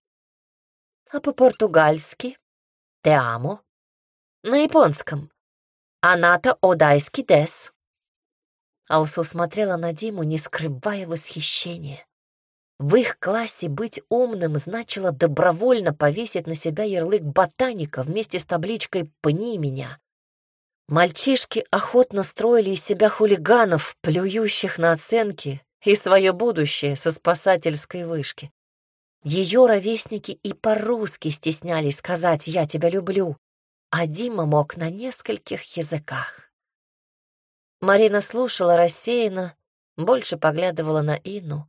а по-португальски «те амо», на японском «аната одайски дес». Алсу смотрела на Диму, не скрывая восхищения. В их классе быть умным значило добровольно повесить на себя ярлык ботаника вместе с табличкой «Пни меня». Мальчишки охотно строили из себя хулиганов, плюющих на оценки и свое будущее со спасательской вышки. Ее ровесники и по-русски стеснялись сказать «я тебя люблю», а Дима мог на нескольких языках. Марина слушала рассеянно, больше поглядывала на Инну.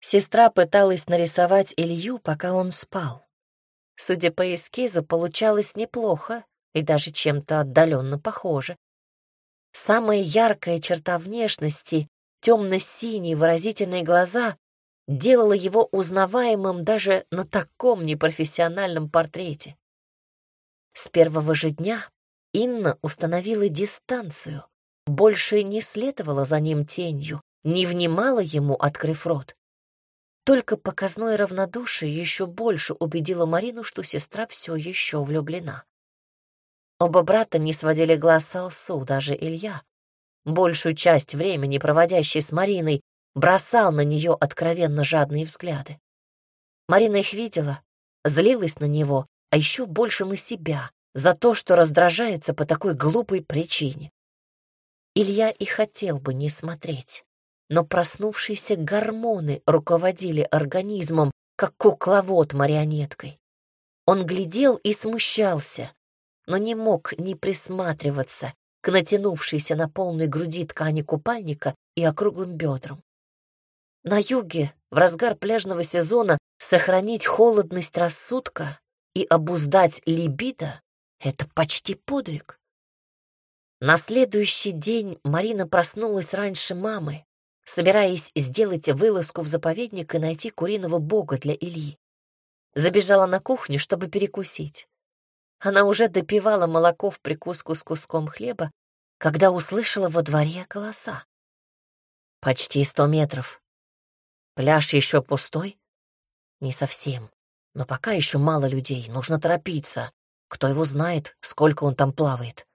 Сестра пыталась нарисовать Илью, пока он спал. Судя по эскизу, получалось неплохо и даже чем-то отдаленно похоже. Самая яркая черта внешности, темно-синие выразительные глаза, делала его узнаваемым даже на таком непрофессиональном портрете. С первого же дня Инна установила дистанцию, больше не следовала за ним тенью, не внимала ему, открыв рот. Только показное равнодушие еще больше убедило Марину, что сестра все еще влюблена. Оба брата не сводили глаз с Алсу, даже Илья. Большую часть времени, проводящий с Мариной, бросал на нее откровенно жадные взгляды. Марина их видела, злилась на него, а еще больше на себя, за то, что раздражается по такой глупой причине. Илья и хотел бы не смотреть но проснувшиеся гормоны руководили организмом, как кукловод марионеткой. Он глядел и смущался, но не мог не присматриваться к натянувшейся на полной груди ткани купальника и округлым бедрам. На юге, в разгар пляжного сезона, сохранить холодность рассудка и обуздать либидо — это почти подвиг. На следующий день Марина проснулась раньше мамы, собираясь сделать вылазку в заповедник и найти куриного бога для Ильи. Забежала на кухню, чтобы перекусить. Она уже допивала молоко в прикуску с куском хлеба, когда услышала во дворе голоса. Почти сто метров. Пляж еще пустой? Не совсем. Но пока еще мало людей, нужно торопиться. Кто его знает, сколько он там плавает.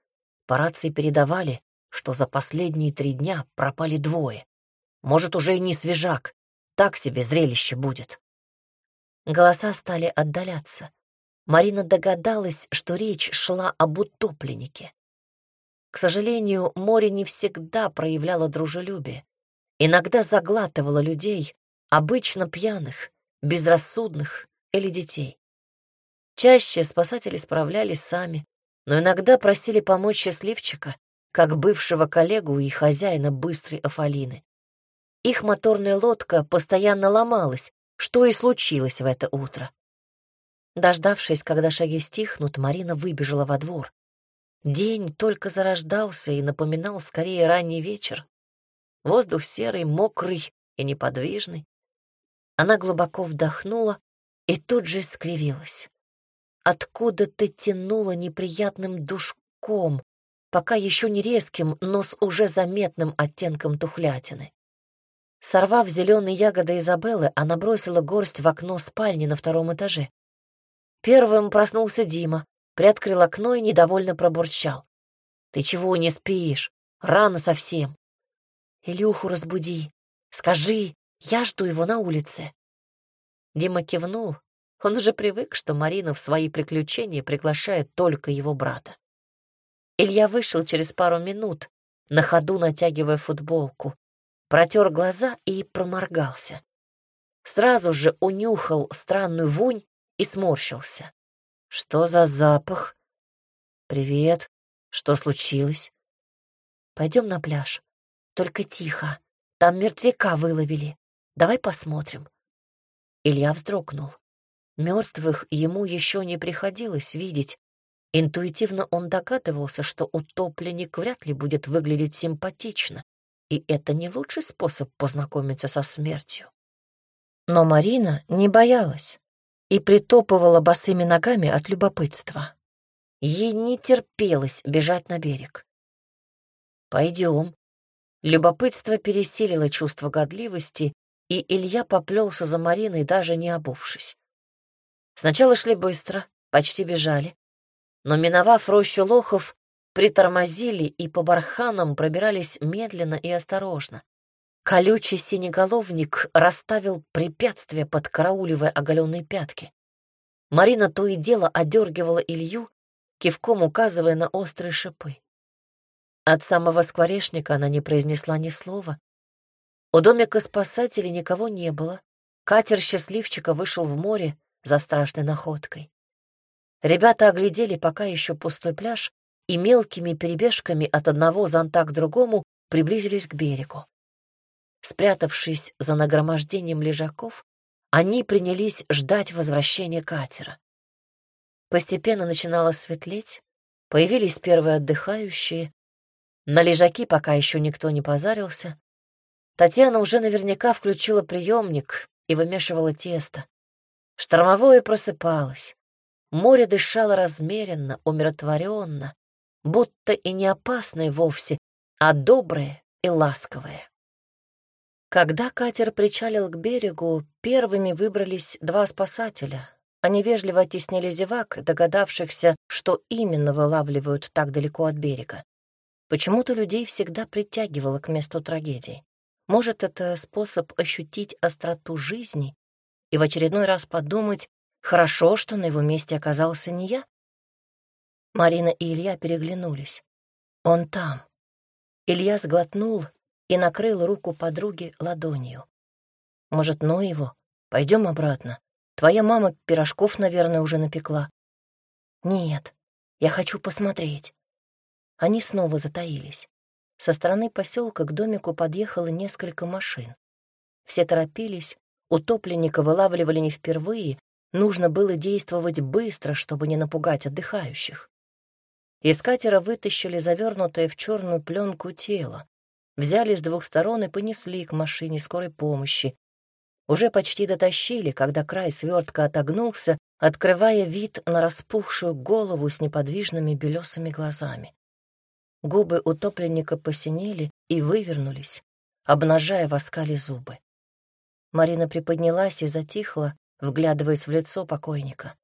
По рации передавали, что за последние три дня пропали двое. Может, уже и не свежак. Так себе зрелище будет. Голоса стали отдаляться. Марина догадалась, что речь шла об утопленнике. К сожалению, море не всегда проявляло дружелюбие. Иногда заглатывало людей, обычно пьяных, безрассудных или детей. Чаще спасатели справлялись сами, но иногда просили помочь счастливчика, как бывшего коллегу и хозяина быстрой Афалины. Их моторная лодка постоянно ломалась, что и случилось в это утро. Дождавшись, когда шаги стихнут, Марина выбежала во двор. День только зарождался и напоминал скорее ранний вечер. Воздух серый, мокрый и неподвижный. Она глубоко вдохнула и тут же скривилась. Откуда-то тянуло неприятным душком, пока еще не резким, но с уже заметным оттенком тухлятины. Сорвав зеленые ягоды Изабеллы, она бросила горсть в окно спальни на втором этаже. Первым проснулся Дима, приоткрыл окно и недовольно пробурчал. «Ты чего не спишь? Рано совсем». «Илюху разбуди. Скажи, я жду его на улице». Дима кивнул. Он уже привык, что Марина в свои приключения приглашает только его брата. Илья вышел через пару минут, на ходу натягивая футболку протер глаза и проморгался. Сразу же унюхал странную вонь и сморщился. «Что за запах?» «Привет. Что случилось?» «Пойдем на пляж. Только тихо. Там мертвяка выловили. Давай посмотрим». Илья вздрогнул. Мертвых ему еще не приходилось видеть. Интуитивно он догадывался, что утопленник вряд ли будет выглядеть симпатично и это не лучший способ познакомиться со смертью. Но Марина не боялась и притопывала босыми ногами от любопытства. Ей не терпелось бежать на берег. «Пойдем». Любопытство пересилило чувство годливости, и Илья поплелся за Мариной, даже не обувшись. Сначала шли быстро, почти бежали, но, миновав рощу лохов, притормозили и по барханам пробирались медленно и осторожно. Колючий синеголовник расставил препятствия под карауливой оголенные пятки. Марина то и дело одергивала Илью, кивком указывая на острые шипы. От самого скворечника она не произнесла ни слова. У домика спасателей никого не было. Катер счастливчика вышел в море за страшной находкой. Ребята оглядели пока еще пустой пляж и мелкими перебежками от одного зонта к другому приблизились к берегу. Спрятавшись за нагромождением лежаков, они принялись ждать возвращения катера. Постепенно начинало светлеть, появились первые отдыхающие. На лежаки пока еще никто не позарился. Татьяна уже наверняка включила приемник и вымешивала тесто. Штормовое просыпалось. Море дышало размеренно, умиротворенно, будто и не опасное вовсе, а доброе и ласковое. Когда катер причалил к берегу, первыми выбрались два спасателя. Они вежливо оттеснили зевак, догадавшихся, что именно вылавливают так далеко от берега. Почему-то людей всегда притягивало к месту трагедии. Может, это способ ощутить остроту жизни и в очередной раз подумать, хорошо, что на его месте оказался не я? Марина и Илья переглянулись. Он там. Илья сглотнул и накрыл руку подруги ладонью. Может, ну его? Пойдем обратно. Твоя мама пирожков, наверное, уже напекла. Нет, я хочу посмотреть. Они снова затаились. Со стороны поселка к домику подъехало несколько машин. Все торопились, Утопленника вылавливали не впервые, нужно было действовать быстро, чтобы не напугать отдыхающих. Из катера вытащили завернутое в черную пленку тело, взяли с двух сторон и понесли к машине скорой помощи. Уже почти дотащили, когда край свертка отогнулся, открывая вид на распухшую голову с неподвижными белесыми глазами. Губы утопленника посинели и вывернулись, обнажая в оскале зубы. Марина приподнялась и затихла, вглядываясь в лицо покойника.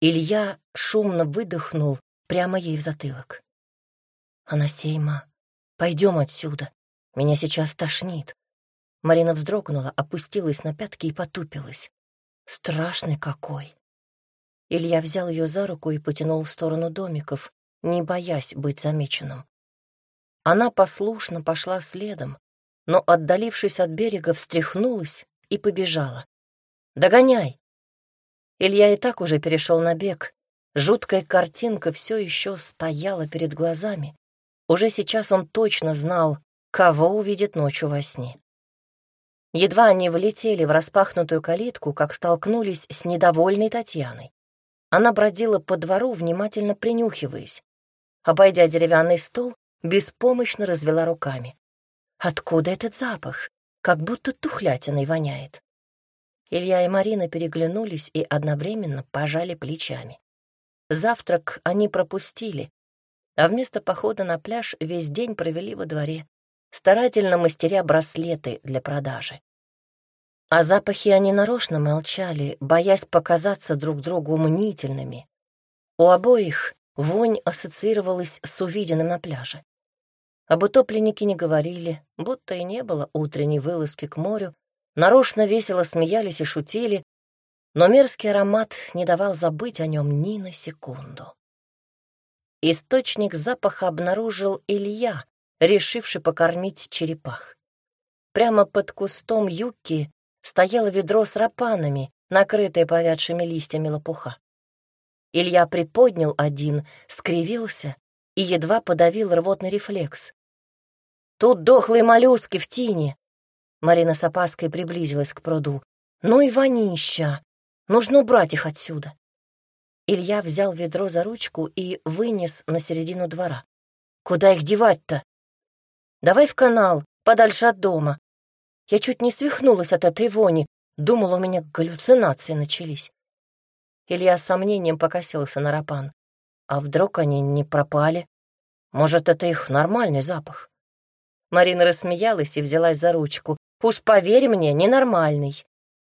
Илья шумно выдохнул прямо ей в затылок. «Анасейма, пойдем отсюда. Меня сейчас тошнит». Марина вздрогнула, опустилась на пятки и потупилась. «Страшный какой!» Илья взял ее за руку и потянул в сторону домиков, не боясь быть замеченным. Она послушно пошла следом, но, отдалившись от берега, встряхнулась и побежала. «Догоняй!» Илья и так уже перешел на бег. Жуткая картинка все еще стояла перед глазами. Уже сейчас он точно знал, кого увидит ночью во сне. Едва они влетели в распахнутую калитку, как столкнулись с недовольной Татьяной. Она бродила по двору, внимательно принюхиваясь. Обойдя деревянный стол, беспомощно развела руками. Откуда этот запах? как будто тухлятиной воняет. Илья и Марина переглянулись и одновременно пожали плечами. Завтрак они пропустили, а вместо похода на пляж весь день провели во дворе, старательно мастеря браслеты для продажи. А запахи они нарочно молчали, боясь показаться друг другу мнительными. У обоих вонь ассоциировалась с увиденным на пляже. Об утопленнике не говорили, будто и не было утренней вылазки к морю, нарочно весело смеялись и шутили, но мерзкий аромат не давал забыть о нем ни на секунду. Источник запаха обнаружил Илья, решивший покормить черепах. Прямо под кустом юки стояло ведро с рапанами, накрытое повядшими листьями лопуха. Илья приподнял один, скривился и едва подавил рвотный рефлекс. «Тут дохлые моллюски в тине!» Марина с опаской приблизилась к пруду. «Ну и вонища! Нужно убрать их отсюда!» Илья взял ведро за ручку и вынес на середину двора. «Куда их девать-то?» «Давай в канал, подальше от дома. Я чуть не свихнулась от этой вони, думала, у меня галлюцинации начались». Илья с сомнением покосился на рапан. А вдруг они не пропали? Может, это их нормальный запах? Марина рассмеялась и взялась за ручку. Уж поверь мне, ненормальный.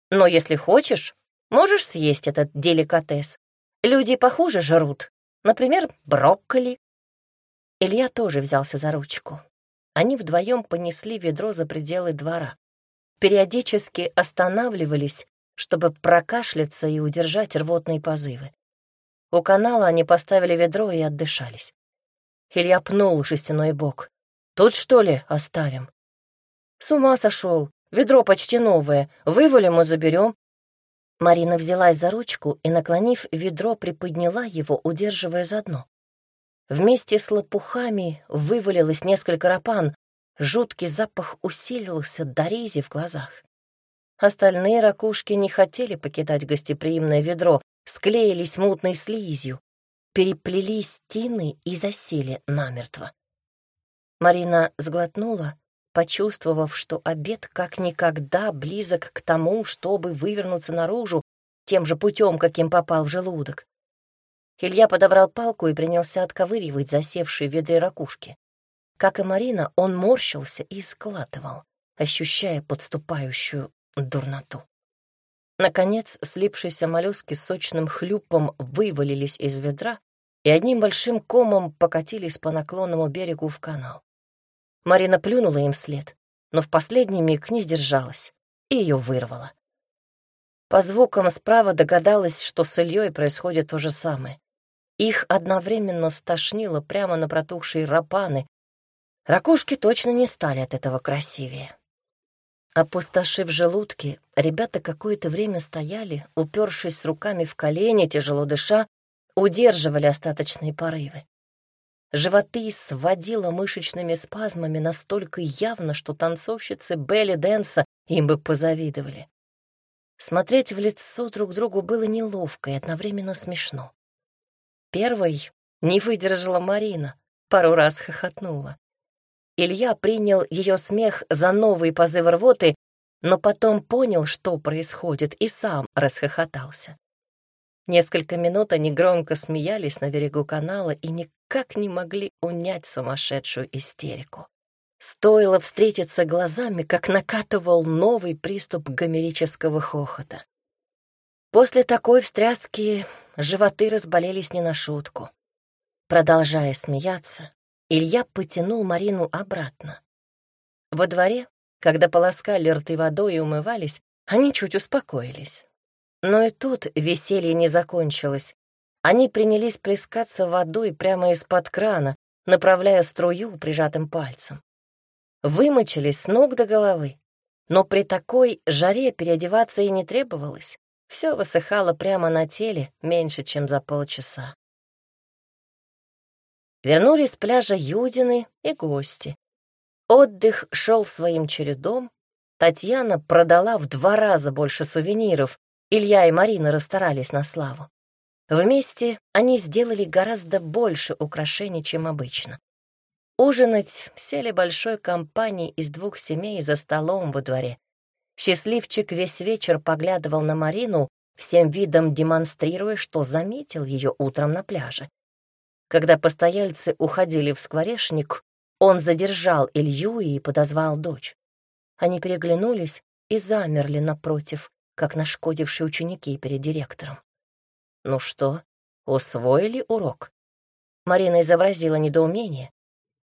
Но если хочешь, можешь съесть этот деликатес. Люди похуже жрут. Например, брокколи. Илья тоже взялся за ручку. Они вдвоем понесли ведро за пределы двора. Периодически останавливались, чтобы прокашляться и удержать рвотные позывы. У канала они поставили ведро и отдышались. Илья пнул шестяной бок. «Тут, что ли, оставим?» «С ума сошел. Ведро почти новое. Вывалим и заберем». Марина взялась за ручку и, наклонив ведро, приподняла его, удерживая за дно. Вместе с лопухами вывалилось несколько рапан. Жуткий запах усилился до рези в глазах. Остальные ракушки не хотели покидать гостеприимное ведро, склеились мутной слизью, переплелись стены и засели намертво. Марина сглотнула, почувствовав, что обед как никогда близок к тому, чтобы вывернуться наружу тем же путем, каким попал в желудок. Илья подобрал палку и принялся отковыривать засевшие в ведре ракушки. Как и Марина, он морщился и складывал, ощущая подступающую дурноту. Наконец, слипшиеся моллюски с сочным хлюпом вывалились из ведра и одним большим комом покатились по наклонному берегу в канал. Марина плюнула им след, но в последний миг не сдержалась и ее вырвала. По звукам справа догадалась, что с Ильей происходит то же самое. Их одновременно стошнило прямо на протухшие рапаны. Ракушки точно не стали от этого красивее. Опустошив желудки, ребята какое-то время стояли, упершись руками в колени, тяжело дыша, удерживали остаточные порывы. Животы сводило мышечными спазмами настолько явно, что танцовщицы Белли Дэнса им бы позавидовали. Смотреть в лицо друг другу было неловко и одновременно смешно. Первой не выдержала Марина, пару раз хохотнула. Илья принял ее смех за новый позыв рвоты, но потом понял, что происходит, и сам расхохотался. Несколько минут они громко смеялись на берегу канала и никак не могли унять сумасшедшую истерику. Стоило встретиться глазами, как накатывал новый приступ гомерического хохота. После такой встряски животы разболелись не на шутку. Продолжая смеяться, Илья потянул Марину обратно. Во дворе, когда полоскали рты водой и умывались, они чуть успокоились. Но и тут веселье не закончилось. Они принялись плескаться водой прямо из-под крана, направляя струю прижатым пальцем. Вымочились с ног до головы, но при такой жаре переодеваться и не требовалось. Все высыхало прямо на теле меньше, чем за полчаса. Вернулись с пляжа Юдины и гости. Отдых шел своим чередом. Татьяна продала в два раза больше сувениров. Илья и Марина расстарались на славу. Вместе они сделали гораздо больше украшений, чем обычно. Ужинать сели большой компанией из двух семей за столом во дворе. Счастливчик весь вечер поглядывал на Марину, всем видом демонстрируя, что заметил ее утром на пляже. Когда постояльцы уходили в скворечник, он задержал Илью и подозвал дочь. Они переглянулись и замерли напротив, как нашкодившие ученики перед директором. «Ну что, усвоили урок?» Марина изобразила недоумение.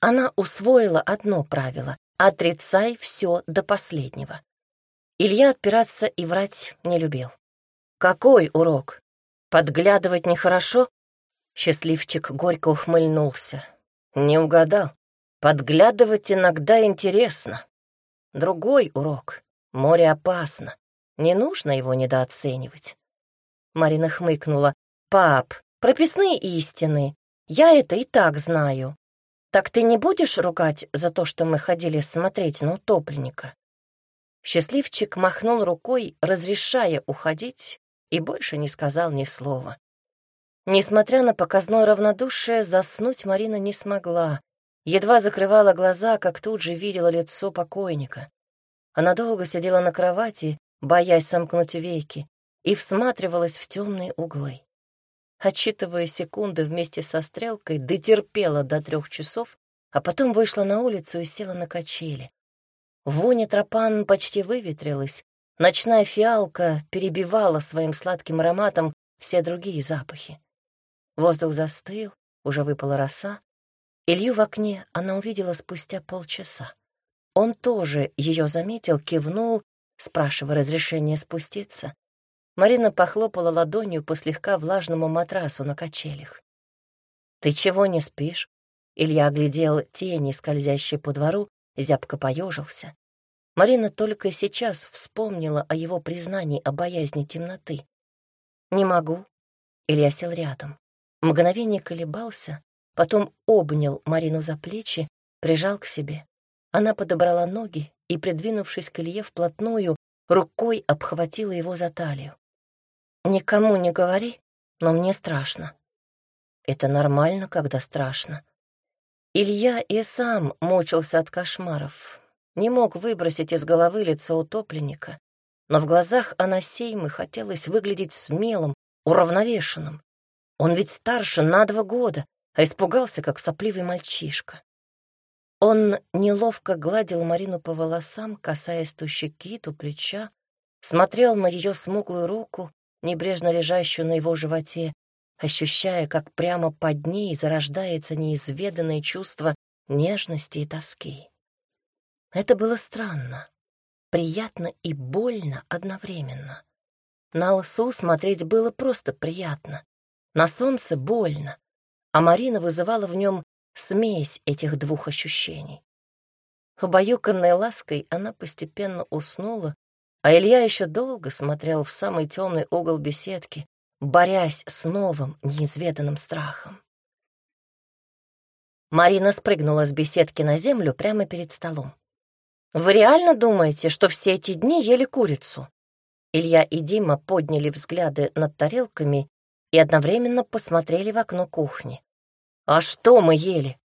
Она усвоила одно правило — отрицай все до последнего. Илья отпираться и врать не любил. «Какой урок? Подглядывать нехорошо?» Счастливчик горько ухмыльнулся. Не угадал. Подглядывать иногда интересно. Другой урок. Море опасно. Не нужно его недооценивать. Марина хмыкнула. «Пап, прописные истины. Я это и так знаю. Так ты не будешь ругать за то, что мы ходили смотреть на утопленника?» Счастливчик махнул рукой, разрешая уходить, и больше не сказал ни слова. Несмотря на показное равнодушие, заснуть Марина не смогла. Едва закрывала глаза, как тут же видела лицо покойника. Она долго сидела на кровати, боясь сомкнуть веки, и всматривалась в темные углы. отчитывая секунды вместе со стрелкой, дотерпела до трех часов, а потом вышла на улицу и села на качели. Воня тропан почти выветрилась, ночная фиалка перебивала своим сладким ароматом все другие запахи. Воздух застыл, уже выпала роса. Илью в окне она увидела спустя полчаса. Он тоже ее заметил, кивнул, спрашивая разрешения спуститься. Марина похлопала ладонью по слегка влажному матрасу на качелях. «Ты чего не спишь?» Илья оглядел тени, скользящие по двору, зябко поежился. Марина только сейчас вспомнила о его признании о боязни темноты. «Не могу». Илья сел рядом. Мгновение колебался, потом обнял Марину за плечи, прижал к себе. Она подобрала ноги и, придвинувшись к Илье вплотную, рукой обхватила его за талию. «Никому не говори, но мне страшно». «Это нормально, когда страшно». Илья и сам мучился от кошмаров, не мог выбросить из головы лицо утопленника, но в глазах Анасеймы хотелось выглядеть смелым, уравновешенным. Он ведь старше на два года, а испугался, как сопливый мальчишка. Он неловко гладил Марину по волосам, касаясь то щеки, то плеча, смотрел на ее смуглую руку, небрежно лежащую на его животе, ощущая, как прямо под ней зарождается неизведанное чувство нежности и тоски. Это было странно, приятно и больно одновременно. На лсу смотреть было просто приятно, на солнце больно, а Марина вызывала в нем смесь этих двух ощущений. Убаюканной лаской она постепенно уснула, а Илья еще долго смотрел в самый темный угол беседки, борясь с новым, неизведанным страхом. Марина спрыгнула с беседки на землю прямо перед столом. «Вы реально думаете, что все эти дни ели курицу?» Илья и Дима подняли взгляды над тарелками и одновременно посмотрели в окно кухни. «А что мы ели?»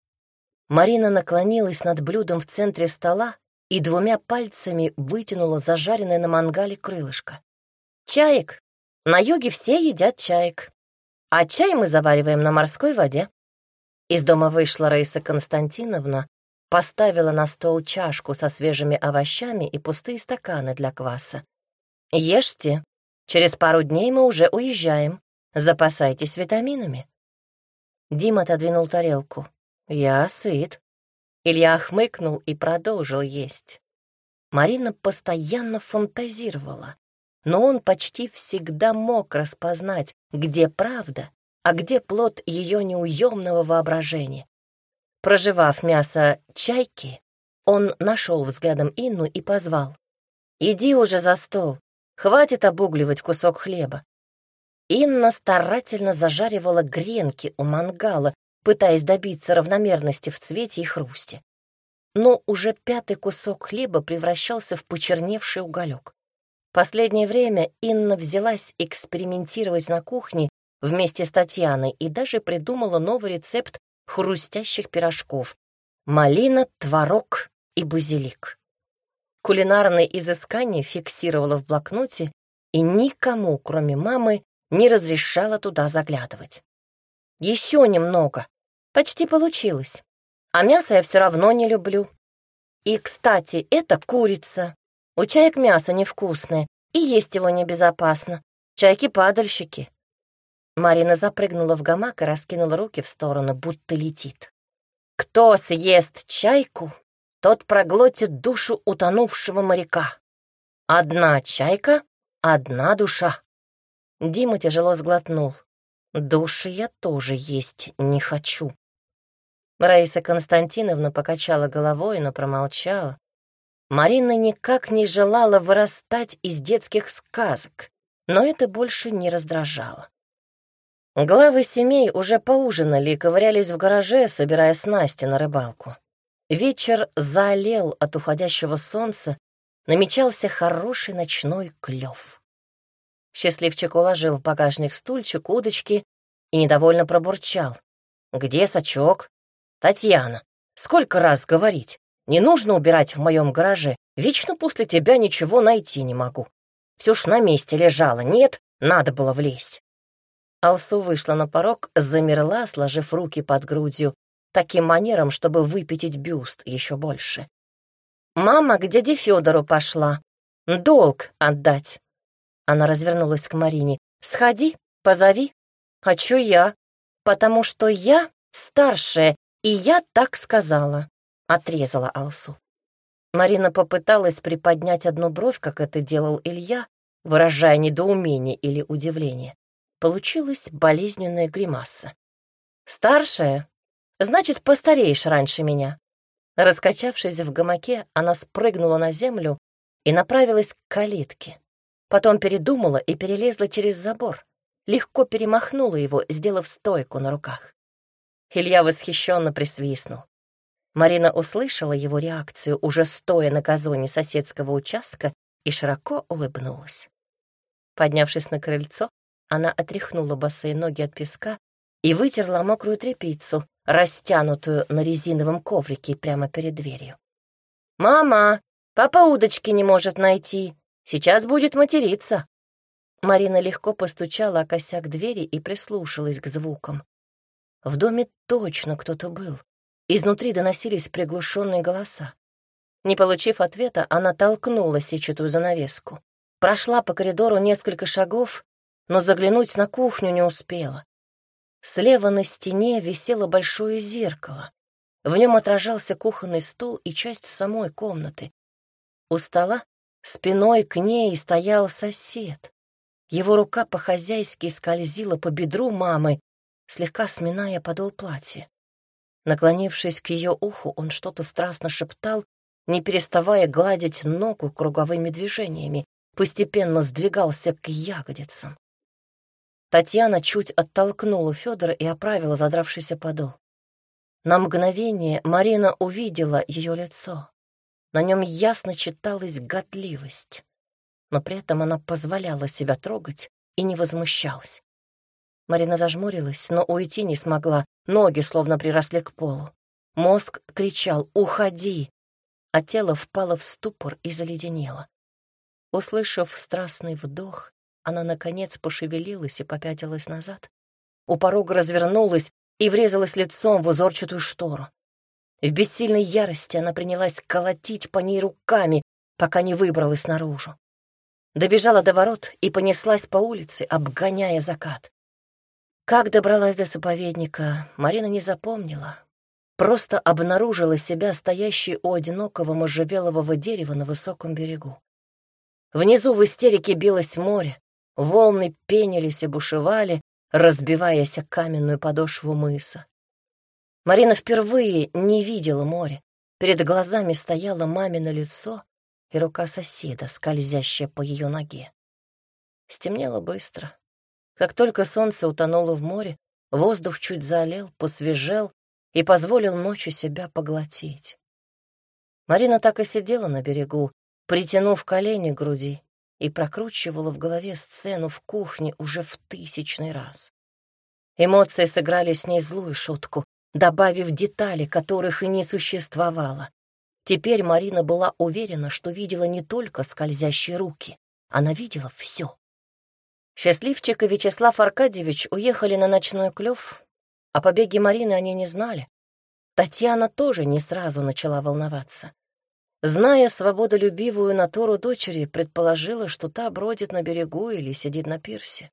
Марина наклонилась над блюдом в центре стола и двумя пальцами вытянула зажаренное на мангале крылышко. «Чаек. На юге все едят чаек. А чай мы завариваем на морской воде». Из дома вышла Раиса Константиновна, поставила на стол чашку со свежими овощами и пустые стаканы для кваса. «Ешьте. Через пару дней мы уже уезжаем. Запасайтесь витаминами». Дима отодвинул тарелку. «Я сыт». Илья хмыкнул и продолжил есть. Марина постоянно фантазировала, но он почти всегда мог распознать, где правда, а где плод ее неуемного воображения. Проживав мясо чайки, он нашел взглядом Инну и позвал. «Иди уже за стол, хватит обугливать кусок хлеба». Инна старательно зажаривала гренки у мангала, пытаясь добиться равномерности в цвете и хрусте. Но уже пятый кусок хлеба превращался в почерневший уголек. Последнее время Инна взялась экспериментировать на кухне вместе с Татьяной и даже придумала новый рецепт хрустящих пирожков — малина, творог и базилик. Кулинарное изыскание фиксировала в блокноте и никому, кроме мамы, не разрешала туда заглядывать. Еще немного. Почти получилось. А мясо я все равно не люблю. И, кстати, это курица. У чаек мясо невкусное, и есть его небезопасно. Чайки-падальщики. Марина запрыгнула в гамак и раскинула руки в сторону, будто летит. Кто съест чайку, тот проглотит душу утонувшего моряка. Одна чайка, одна душа. Дима тяжело сглотнул. Души я тоже есть не хочу. Раиса Константиновна покачала головой, но промолчала. Марина никак не желала вырастать из детских сказок, но это больше не раздражало. Главы семей уже поужинали и ковырялись в гараже, собирая снасти на рыбалку. Вечер залил от уходящего солнца, намечался хороший ночной клев. Счастливчик уложил в багажник стульчик, удочки и недовольно пробурчал. «Где сачок?» «Татьяна, сколько раз говорить? Не нужно убирать в моем гараже. Вечно после тебя ничего найти не могу. Все ж на месте лежало. Нет, надо было влезть». Алсу вышла на порог, замерла, сложив руки под грудью, таким манером, чтобы выпятить бюст еще больше. «Мама к дяде Федору пошла. Долг отдать». Она развернулась к Марине. «Сходи, позови». «А чё я?» «Потому что я старшая, и я так сказала», — отрезала Алсу. Марина попыталась приподнять одну бровь, как это делал Илья, выражая недоумение или удивление. Получилась болезненная гримаса. «Старшая? Значит, постареешь раньше меня». Раскачавшись в гамаке, она спрыгнула на землю и направилась к калитке. Потом передумала и перелезла через забор. Легко перемахнула его, сделав стойку на руках. Илья восхищенно присвистнул. Марина услышала его реакцию, уже стоя на газоне соседского участка, и широко улыбнулась. Поднявшись на крыльцо, она отряхнула босые ноги от песка и вытерла мокрую тряпицу, растянутую на резиновом коврике прямо перед дверью. «Мама, папа удочки не может найти. Сейчас будет материться». Марина легко постучала о косяк двери и прислушалась к звукам. В доме точно кто-то был. Изнутри доносились приглушенные голоса. Не получив ответа, она толкнула сетчатую занавеску. Прошла по коридору несколько шагов, но заглянуть на кухню не успела. Слева на стене висело большое зеркало. В нем отражался кухонный стол и часть самой комнаты. У стола спиной к ней стоял сосед. Его рука по-хозяйски скользила по бедру мамы, слегка сминая подол платья. Наклонившись к ее уху, он что-то страстно шептал, не переставая гладить ногу круговыми движениями, постепенно сдвигался к ягодицам. Татьяна чуть оттолкнула Федора и оправила задравшийся подол. На мгновение Марина увидела ее лицо. На нем ясно читалась годливость, но при этом она позволяла себя трогать и не возмущалась. Марина зажмурилась, но уйти не смогла, ноги словно приросли к полу. Мозг кричал «Уходи!», а тело впало в ступор и заледенело. Услышав страстный вдох, она, наконец, пошевелилась и попятилась назад. У порога развернулась и врезалась лицом в узорчатую штору. В бессильной ярости она принялась колотить по ней руками, пока не выбралась наружу. Добежала до ворот и понеслась по улице, обгоняя закат. Как добралась до заповедника, Марина не запомнила. Просто обнаружила себя стоящей у одинокого можжевелового дерева на высоком берегу. Внизу в истерике билось море, волны пенились и бушевали, разбиваясь о каменную подошву мыса. Марина впервые не видела море. Перед глазами стояло мамино лицо и рука соседа, скользящая по ее ноге. Стемнело быстро. Как только солнце утонуло в море, воздух чуть залил, посвежел и позволил ночью себя поглотить. Марина так и сидела на берегу, притянув колени к груди, и прокручивала в голове сцену в кухне уже в тысячный раз. Эмоции сыграли с ней злую шутку, добавив детали, которых и не существовало. Теперь Марина была уверена, что видела не только скользящие руки, она видела все. Счастливчик и Вячеслав Аркадьевич уехали на ночной клев, о побеге Марины они не знали. Татьяна тоже не сразу начала волноваться. Зная свободолюбивую натуру дочери, предположила, что та бродит на берегу или сидит на пирсе.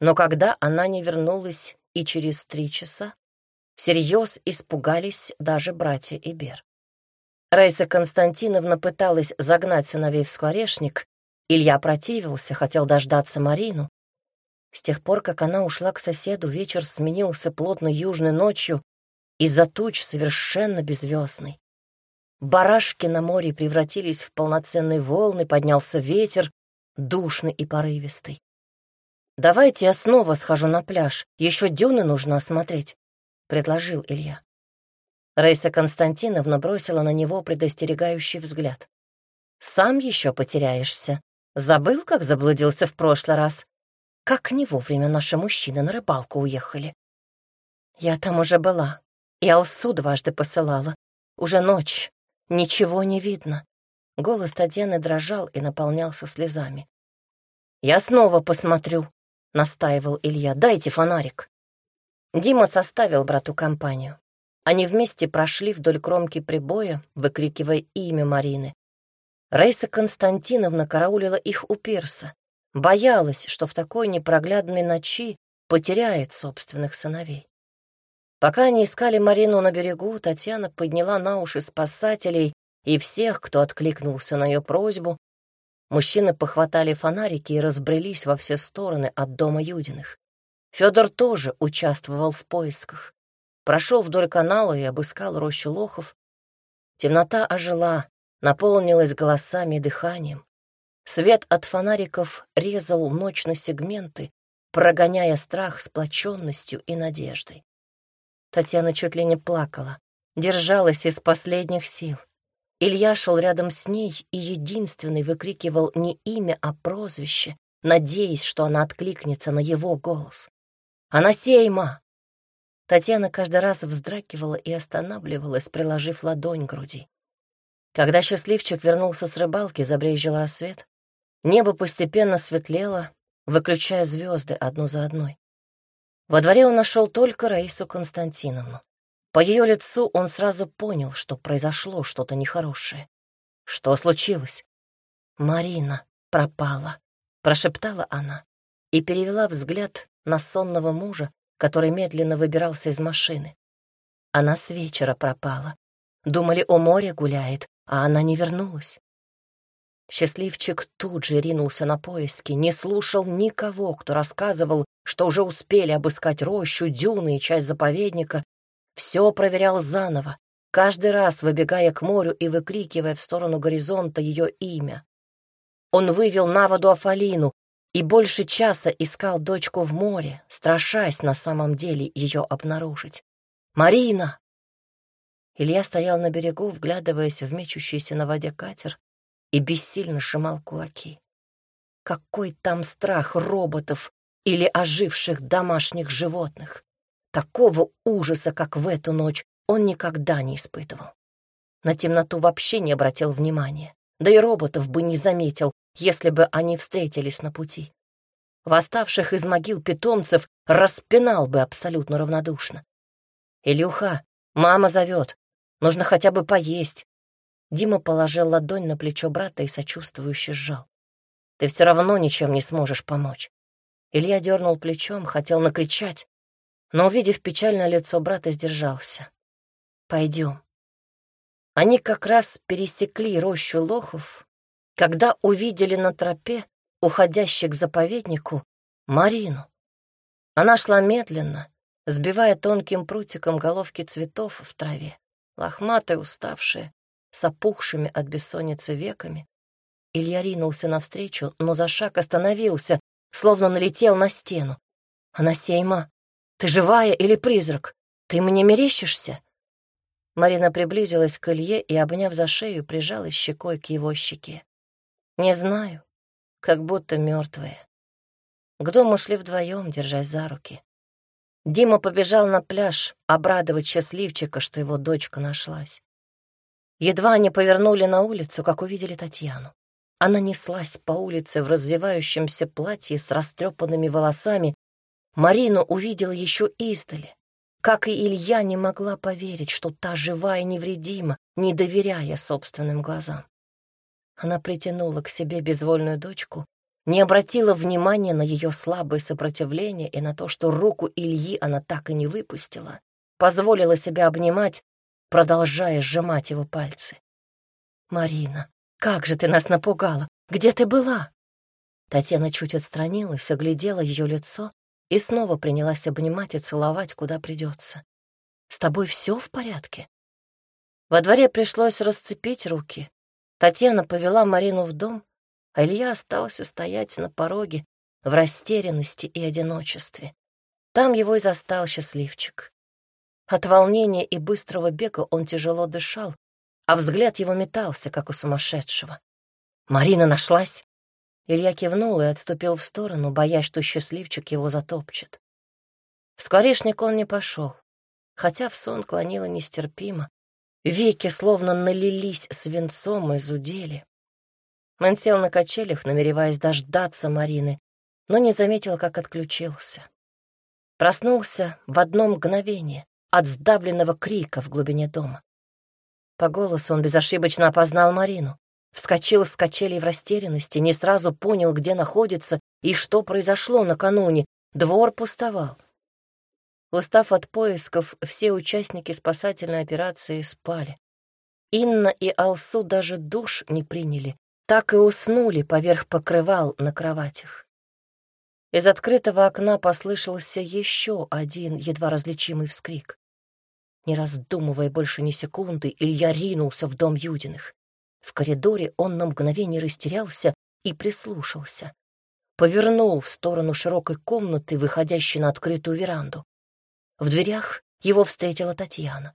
Но когда она не вернулась и через три часа, всерьез испугались даже братья Ибер. Раиса Константиновна пыталась загнать сыновей в скворечник, Илья противился, хотел дождаться Марину. С тех пор, как она ушла к соседу, вечер сменился плотной южной ночью из-за туч совершенно беззвездный. Барашки на море превратились в полноценные волны, поднялся ветер, душный и порывистый. «Давайте я снова схожу на пляж, еще дюны нужно осмотреть», — предложил Илья. Раиса Константиновна бросила на него предостерегающий взгляд. «Сам еще потеряешься», Забыл, как заблудился в прошлый раз? Как не вовремя наши мужчины на рыбалку уехали. Я там уже была, и Алсу дважды посылала. Уже ночь, ничего не видно. Голос Татьяны дрожал и наполнялся слезами. «Я снова посмотрю», —— настаивал Илья. «Дайте фонарик». Дима составил брату компанию. Они вместе прошли вдоль кромки прибоя, выкрикивая имя Марины. Раиса Константиновна караулила их у пирса. Боялась, что в такой непроглядной ночи потеряет собственных сыновей. Пока они искали Марину на берегу, Татьяна подняла на уши спасателей и всех, кто откликнулся на ее просьбу. Мужчины похватали фонарики и разбрелись во все стороны от дома Юдиных. Федор тоже участвовал в поисках. Прошел вдоль канала и обыскал рощу лохов. Темнота ожила, наполнилась голосами и дыханием. Свет от фонариков резал ночь на сегменты, прогоняя страх сплоченностью и надеждой. Татьяна чуть ли не плакала, держалась из последних сил. Илья шел рядом с ней и единственный выкрикивал не имя, а прозвище, надеясь, что она откликнется на его голос. «Анасейма!» Татьяна каждый раз вздракивала и останавливалась, приложив ладонь к груди. Когда счастливчик вернулся с рыбалки, забрежил рассвет. Небо постепенно светлело, выключая звезды одну за одной. Во дворе он нашел только Раису Константиновну. По ее лицу он сразу понял, что произошло что-то нехорошее. Что случилось? «Марина пропала», — прошептала она и перевела взгляд на сонного мужа, который медленно выбирался из машины. Она с вечера пропала. Думали, у моря гуляет, а она не вернулась. Счастливчик тут же ринулся на поиски, не слушал никого, кто рассказывал, что уже успели обыскать рощу, дюны и часть заповедника. Все проверял заново, каждый раз выбегая к морю и выкрикивая в сторону горизонта ее имя. Он вывел на воду Афалину и больше часа искал дочку в море, страшась на самом деле ее обнаружить. «Марина!» Илья стоял на берегу, вглядываясь в мечущийся на воде катер, и бессильно сжимал кулаки. Какой там страх роботов или оживших домашних животных! Такого ужаса, как в эту ночь, он никогда не испытывал. На темноту вообще не обратил внимания, да и роботов бы не заметил, если бы они встретились на пути. Восставших из могил питомцев распинал бы абсолютно равнодушно. «Илюха, мама зовет, нужно хотя бы поесть», Дима положил ладонь на плечо брата и сочувствующе сжал. «Ты все равно ничем не сможешь помочь». Илья дернул плечом, хотел накричать, но, увидев печальное лицо брата, сдержался. «Пойдем». Они как раз пересекли рощу лохов, когда увидели на тропе, уходящей к заповеднику, Марину. Она шла медленно, сбивая тонким прутиком головки цветов в траве, лохматая, уставшая, с опухшими от бессонницы веками. Илья ринулся навстречу, но за шаг остановился, словно налетел на стену. «Анасейма, ты живая или призрак? Ты мне мерещишься?» Марина приблизилась к Илье и, обняв за шею, прижалась щекой к его щеке. «Не знаю, как будто мертвая. К дому шли вдвоем, держась за руки. Дима побежал на пляж обрадовать счастливчика, что его дочка нашлась. Едва они повернули на улицу, как увидели Татьяну. Она неслась по улице в развивающемся платье с растрепанными волосами. Марину увидела еще издали. Как и Илья не могла поверить, что та жива и невредима, не доверяя собственным глазам. Она притянула к себе безвольную дочку, не обратила внимания на ее слабое сопротивление и на то, что руку Ильи она так и не выпустила, позволила себя обнимать, продолжая сжимать его пальцы. «Марина, как же ты нас напугала! Где ты была?» Татьяна чуть отстранилась, оглядела ее лицо и снова принялась обнимать и целовать, куда придется. «С тобой все в порядке?» Во дворе пришлось расцепить руки. Татьяна повела Марину в дом, а Илья остался стоять на пороге в растерянности и одиночестве. Там его и застал счастливчик. От волнения и быстрого бега он тяжело дышал, а взгляд его метался, как у сумасшедшего. «Марина нашлась?» Илья кивнул и отступил в сторону, боясь, что счастливчик его затопчет. В скворечник он не пошел, хотя в сон клонило нестерпимо. Веки словно налились свинцом и зудели. Он сел на качелях, намереваясь дождаться Марины, но не заметил, как отключился. Проснулся в одно мгновение от сдавленного крика в глубине дома. По голосу он безошибочно опознал Марину. Вскочил с качелей в растерянности, не сразу понял, где находится и что произошло накануне. Двор пустовал. Устав от поисков, все участники спасательной операции спали. Инна и Алсу даже душ не приняли, так и уснули поверх покрывал на кроватях. Из открытого окна послышался еще один едва различимый вскрик. Не раздумывая больше ни секунды, Илья ринулся в дом Юдиных. В коридоре он на мгновение растерялся и прислушался. Повернул в сторону широкой комнаты, выходящей на открытую веранду. В дверях его встретила Татьяна.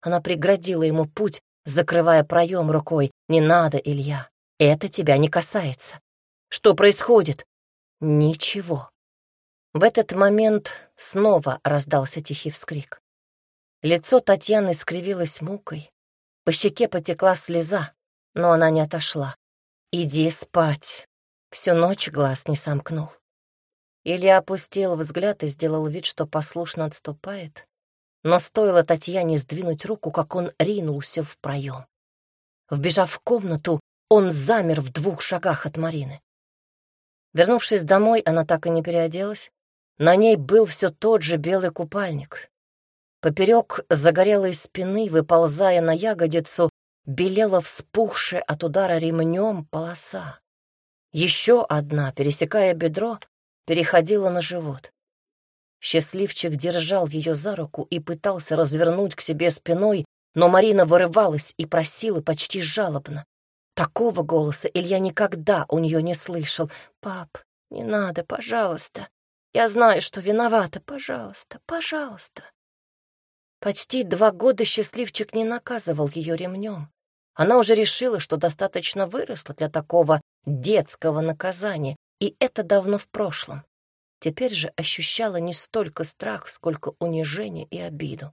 Она преградила ему путь, закрывая проем рукой. «Не надо, Илья, это тебя не касается. Что происходит?» «Ничего». В этот момент снова раздался тихий вскрик. Лицо Татьяны скривилось мукой. По щеке потекла слеза, но она не отошла. «Иди спать». Всю ночь глаз не сомкнул. Илья опустил взгляд и сделал вид, что послушно отступает, но стоило Татьяне сдвинуть руку, как он ринулся в проем. Вбежав в комнату, он замер в двух шагах от Марины. Вернувшись домой, она так и не переоделась. На ней был все тот же белый купальник. Поперек загорелой спины, выползая на ягодицу, белела вспухшая от удара ремнем полоса. Еще одна, пересекая бедро, переходила на живот. Счастливчик держал ее за руку и пытался развернуть к себе спиной, но Марина вырывалась и просила почти жалобно. Такого голоса Илья никогда у нее не слышал. «Пап, не надо, пожалуйста. Я знаю, что виновата. Пожалуйста, пожалуйста». Почти два года счастливчик не наказывал ее ремнем. Она уже решила, что достаточно выросла для такого детского наказания, и это давно в прошлом. Теперь же ощущала не столько страх, сколько унижение и обиду.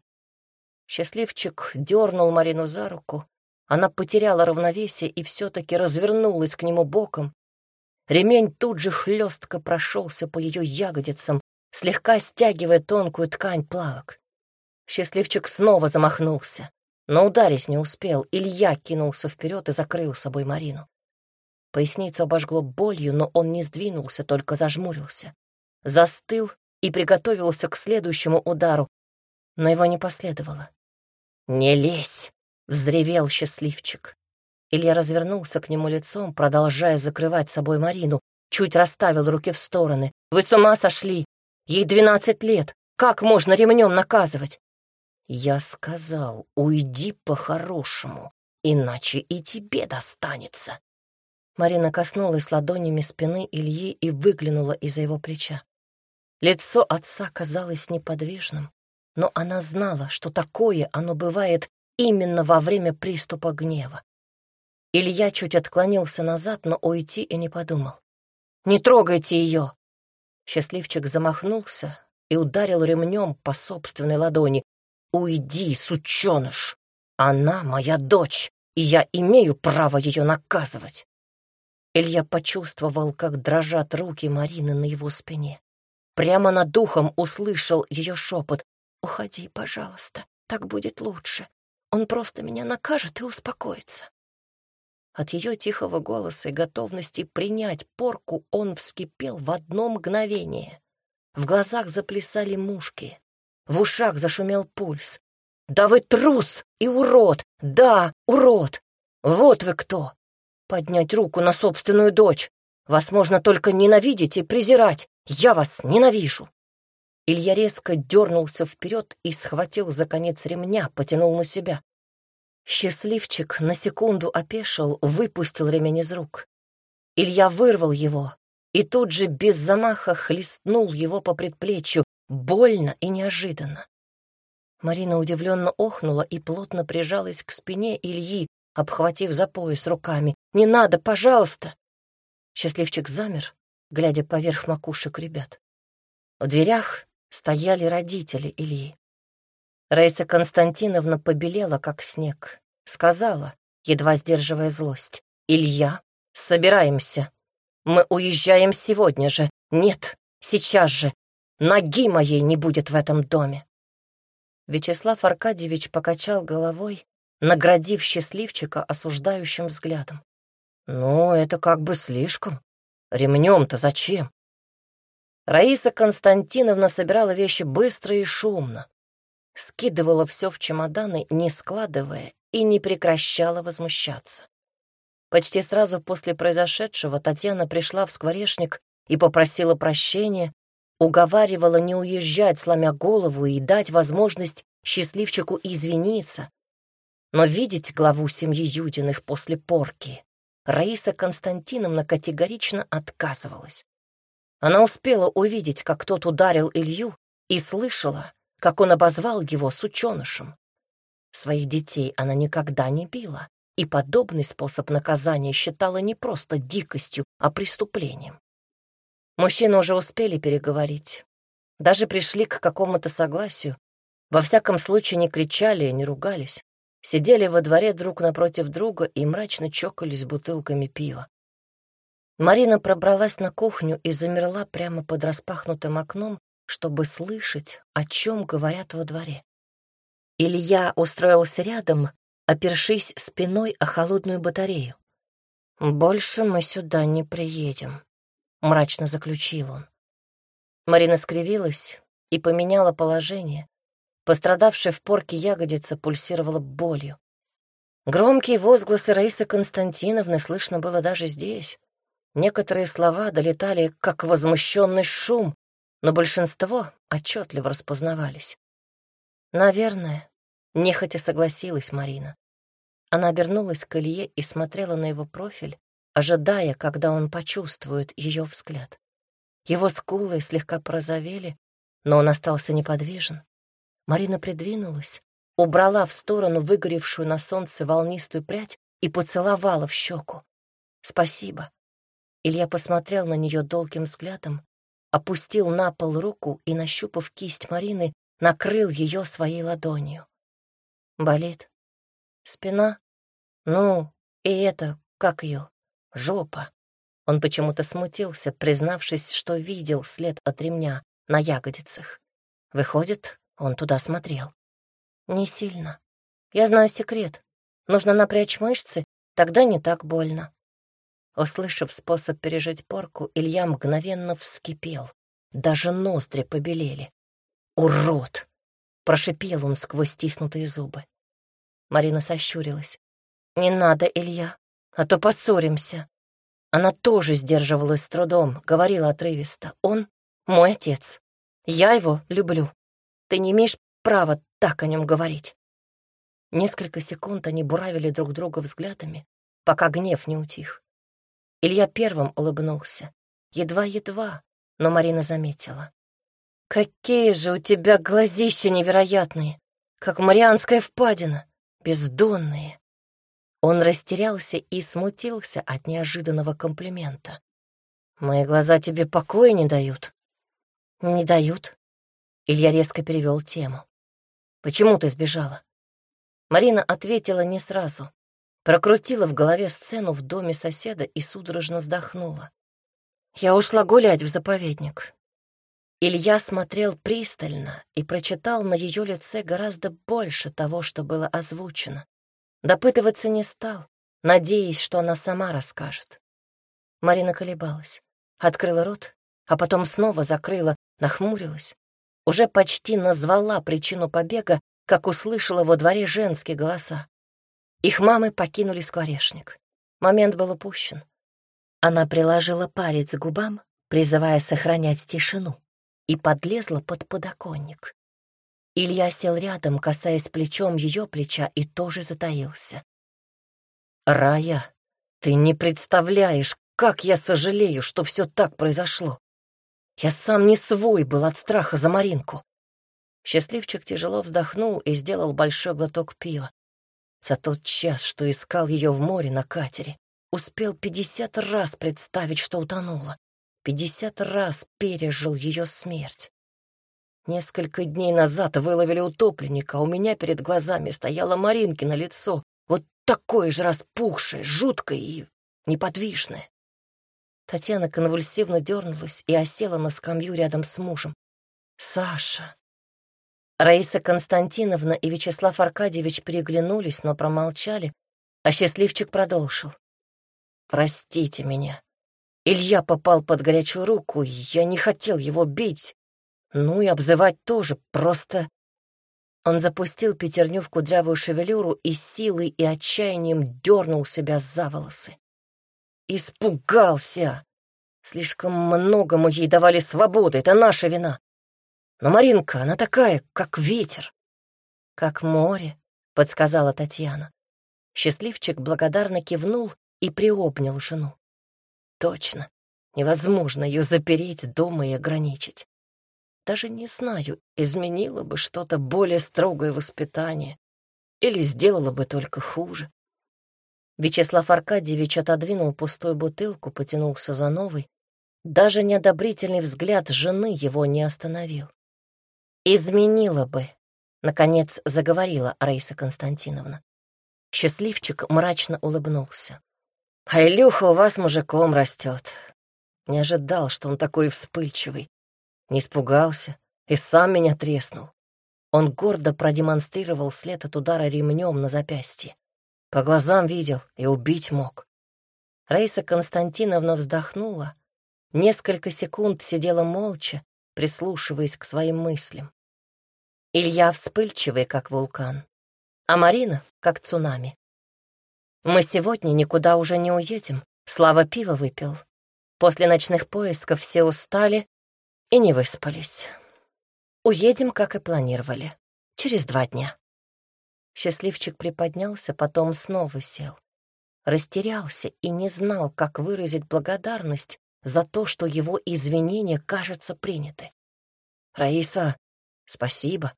Счастливчик дернул Марину за руку. Она потеряла равновесие и все-таки развернулась к нему боком. Ремень тут же хлестко прошелся по ее ягодицам, слегка стягивая тонкую ткань плавок. Счастливчик снова замахнулся, но ударить не успел. Илья кинулся вперед и закрыл собой Марину. Поясницу обожгло болью, но он не сдвинулся, только зажмурился застыл и приготовился к следующему удару, но его не последовало. «Не лезь!» — взревел счастливчик. Илья развернулся к нему лицом, продолжая закрывать собой Марину, чуть расставил руки в стороны. «Вы с ума сошли! Ей двенадцать лет! Как можно ремнем наказывать?» «Я сказал, уйди по-хорошему, иначе и тебе достанется». Марина коснулась ладонями спины Ильи и выглянула из-за его плеча. Лицо отца казалось неподвижным, но она знала, что такое оно бывает именно во время приступа гнева. Илья чуть отклонился назад, но уйти и не подумал. «Не трогайте ее!» Счастливчик замахнулся и ударил ремнем по собственной ладони. «Уйди, сученыш! Она моя дочь, и я имею право ее наказывать!» Илья почувствовал, как дрожат руки Марины на его спине. Прямо над духом услышал ее шепот. «Уходи, пожалуйста, так будет лучше. Он просто меня накажет и успокоится». От ее тихого голоса и готовности принять порку он вскипел в одно мгновение. В глазах заплясали мушки, в ушах зашумел пульс. «Да вы трус и урод! Да, урод! Вот вы кто! Поднять руку на собственную дочь! Вас можно только ненавидеть и презирать! Я вас ненавижу!» Илья резко дернулся вперед и схватил за конец ремня, потянул на себя. Счастливчик на секунду опешил, выпустил ремень из рук. Илья вырвал его и тут же без замаха хлестнул его по предплечью, больно и неожиданно. Марина удивленно охнула и плотно прижалась к спине Ильи, обхватив за пояс руками. «Не надо, пожалуйста!» Счастливчик замер, глядя поверх макушек ребят. В дверях стояли родители Ильи. Раиса Константиновна побелела, как снег. Сказала, едва сдерживая злость, «Илья, собираемся. Мы уезжаем сегодня же. Нет, сейчас же. Ноги моей не будет в этом доме. Вячеслав Аркадьевич покачал головой, наградив счастливчика осуждающим взглядом. «Ну, это как бы слишком. Ремнем-то зачем?» Раиса Константиновна собирала вещи быстро и шумно, скидывала все в чемоданы, не складывая, и не прекращала возмущаться. Почти сразу после произошедшего Татьяна пришла в скворечник и попросила прощения, уговаривала не уезжать, сломя голову, и дать возможность счастливчику извиниться. Но видеть главу семьи Юдиных после порки Раиса Константиновна категорично отказывалась. Она успела увидеть, как тот ударил Илью, и слышала, как он обозвал его сученышем. Своих детей она никогда не била, и подобный способ наказания считала не просто дикостью, а преступлением. Мужчины уже успели переговорить, даже пришли к какому-то согласию. Во всяком случае, не кричали и не ругались сидели во дворе друг напротив друга и мрачно чокались бутылками пива. Марина пробралась на кухню и замерла прямо под распахнутым окном, чтобы слышать, о чем говорят во дворе. Илья устроился рядом, опершись спиной о холодную батарею. «Больше мы сюда не приедем», — мрачно заключил он. Марина скривилась и поменяла положение, Пострадавшая в порке ягодица пульсировала болью. Громкие возгласы Раисы Константиновны слышно было даже здесь. Некоторые слова долетали, как возмущенный шум, но большинство отчетливо распознавались. «Наверное», — нехотя согласилась Марина. Она обернулась к Илье и смотрела на его профиль, ожидая, когда он почувствует ее взгляд. Его скулы слегка порозовели, но он остался неподвижен. Марина придвинулась, убрала в сторону выгоревшую на солнце волнистую прядь и поцеловала в щеку. «Спасибо». Илья посмотрел на нее долгим взглядом, опустил на пол руку и, нащупав кисть Марины, накрыл ее своей ладонью. «Болит? Спина? Ну, и это, как ее? Жопа». Он почему-то смутился, признавшись, что видел след от ремня на ягодицах. Выходит, он туда смотрел. Не сильно. Я знаю секрет. Нужно напрячь мышцы, тогда не так больно. Услышав способ пережить порку, Илья мгновенно вскипел. Даже ноздри побелели. «Урод!» — прошипел он сквозь стиснутые зубы. Марина сощурилась. «Не надо, Илья, а то поссоримся». Она тоже сдерживалась с трудом, говорила отрывисто. «Он мой отец. Я его люблю. Ты не имеешь права так о нем говорить. Несколько секунд они буравили друг друга взглядами, пока гнев не утих. Илья первым улыбнулся. Едва-едва, но Марина заметила. «Какие же у тебя глазища невероятные, как Марианская впадина, бездонные!» Он растерялся и смутился от неожиданного комплимента. «Мои глаза тебе покоя не дают?» «Не дают», Илья резко перевел тему. «Почему ты сбежала?» Марина ответила не сразу. Прокрутила в голове сцену в доме соседа и судорожно вздохнула. «Я ушла гулять в заповедник». Илья смотрел пристально и прочитал на ее лице гораздо больше того, что было озвучено. Допытываться не стал, надеясь, что она сама расскажет. Марина колебалась, открыла рот, а потом снова закрыла, нахмурилась уже почти назвала причину побега, как услышала во дворе женские голоса. Их мамы покинули скворечник. Момент был упущен. Она приложила палец к губам, призывая сохранять тишину, и подлезла под подоконник. Илья сел рядом, касаясь плечом ее плеча, и тоже затаился. «Рая, ты не представляешь, как я сожалею, что все так произошло. Я сам не свой был от страха за Маринку. Счастливчик тяжело вздохнул и сделал большой глоток пива. За тот час, что искал ее в море на катере, успел пятьдесят раз представить, что утонула. Пятьдесят раз пережил ее смерть. Несколько дней назад выловили утопленника, а у меня перед глазами стояла Маринкино лицо, вот такое же распухшее, жуткое и неподвижное. Татьяна конвульсивно дернулась и осела на скамью рядом с мужем. «Саша!» Раиса Константиновна и Вячеслав Аркадьевич переглянулись, но промолчали, а счастливчик продолжил. «Простите меня. Илья попал под горячую руку, я не хотел его бить. Ну и обзывать тоже, просто...» Он запустил пятерню в кудрявую шевелюру и силой и отчаянием дернул себя за волосы. Испугался. Слишком много мы ей давали свободы, это наша вина. Но Маринка, она такая, как ветер. Как море, подсказала Татьяна. Счастливчик благодарно кивнул и приобнял жену. Точно, невозможно ее запереть дома и ограничить. Даже не знаю, изменило бы что-то более строгое воспитание или сделало бы только хуже. Вячеслав Аркадьевич отодвинул пустую бутылку, потянулся за новой. Даже неодобрительный взгляд жены его не остановил. «Изменила бы», — наконец заговорила Раиса Константиновна. Счастливчик мрачно улыбнулся. «А Илюха у вас мужиком растет. Не ожидал, что он такой вспыльчивый. Не испугался и сам меня треснул. Он гордо продемонстрировал след от удара ремнем на запястье. По глазам видел и убить мог. Раиса Константиновна вздохнула, несколько секунд сидела молча, прислушиваясь к своим мыслям. Илья вспыльчивый, как вулкан, а Марина — как цунами. Мы сегодня никуда уже не уедем, Слава пиво выпил. После ночных поисков все устали и не выспались. Уедем, как и планировали, через два дня. Счастливчик приподнялся, потом снова сел. Растерялся и не знал, как выразить благодарность за то, что его извинения, кажется, приняты. «Раиса, спасибо.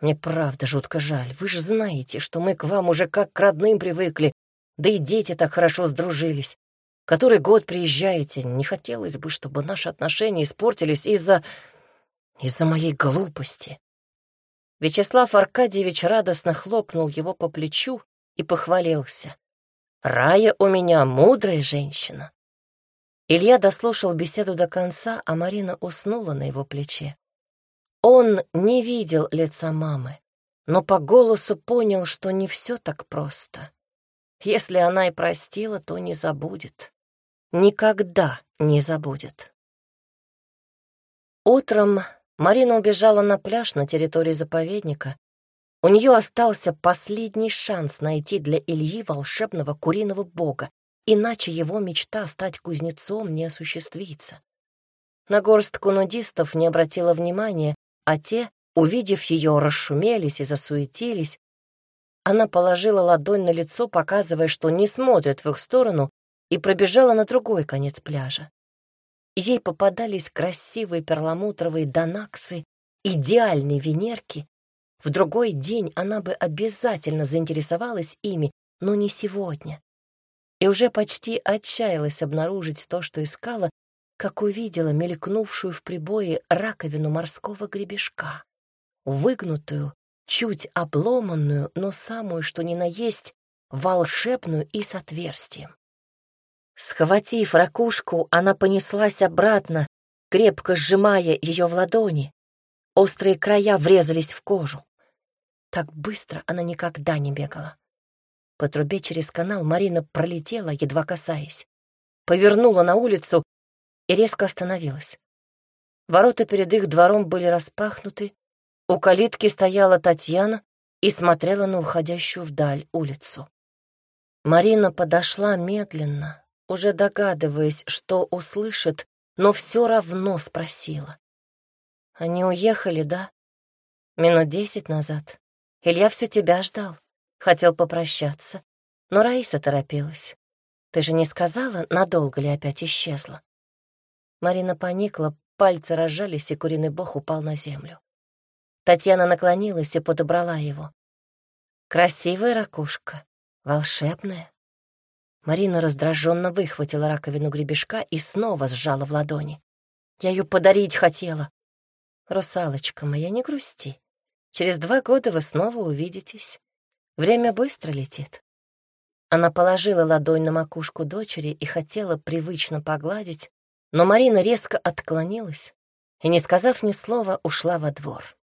Мне правда жутко жаль. Вы же знаете, что мы к вам уже как к родным привыкли, да и дети так хорошо сдружились. Который год приезжаете, не хотелось бы, чтобы наши отношения испортились из-за... из-за моей глупости». Вячеслав Аркадьевич радостно хлопнул его по плечу и похвалился. «Рая у меня мудрая женщина». Илья дослушал беседу до конца, а Марина уснула на его плече. Он не видел лица мамы, но по голосу понял, что не все так просто. Если она и простила, то не забудет. Никогда не забудет. Утром Марина убежала на пляж на территории заповедника. У нее остался последний шанс найти для Ильи волшебного куриного бога, иначе его мечта стать кузнецом не осуществится. На горстку нудистов не обратила внимания, а те, увидев ее, расшумелись и засуетились. Она положила ладонь на лицо, показывая, что не смотрит в их сторону, и пробежала на другой конец пляжа. Ей попадались красивые перламутровые донаксы, идеальные венерки. В другой день она бы обязательно заинтересовалась ими, но не сегодня. И уже почти отчаялась обнаружить то, что искала, как увидела мелькнувшую в прибое раковину морского гребешка, выгнутую, чуть обломанную, но самую, что ни на есть, волшебную и с отверстием. Схватив ракушку, она понеслась обратно, крепко сжимая ее в ладони. Острые края врезались в кожу. Так быстро она никогда не бегала. По трубе через канал Марина пролетела, едва касаясь. Повернула на улицу и резко остановилась. Ворота перед их двором были распахнуты, у калитки стояла Татьяна и смотрела на уходящую вдаль улицу. Марина подошла медленно, уже догадываясь, что услышит, но все равно спросила. «Они уехали, да? Минут десять назад. Илья все тебя ждал, хотел попрощаться, но Раиса торопилась. Ты же не сказала, надолго ли опять исчезла?» Марина поникла, пальцы разжались, и куриный бог упал на землю. Татьяна наклонилась и подобрала его. «Красивая ракушка, волшебная». Марина раздраженно выхватила раковину гребешка и снова сжала в ладони. «Я ее подарить хотела». «Русалочка моя, не грусти. Через два года вы снова увидитесь. Время быстро летит». Она положила ладонь на макушку дочери и хотела привычно погладить, но Марина резко отклонилась и, не сказав ни слова, ушла во двор.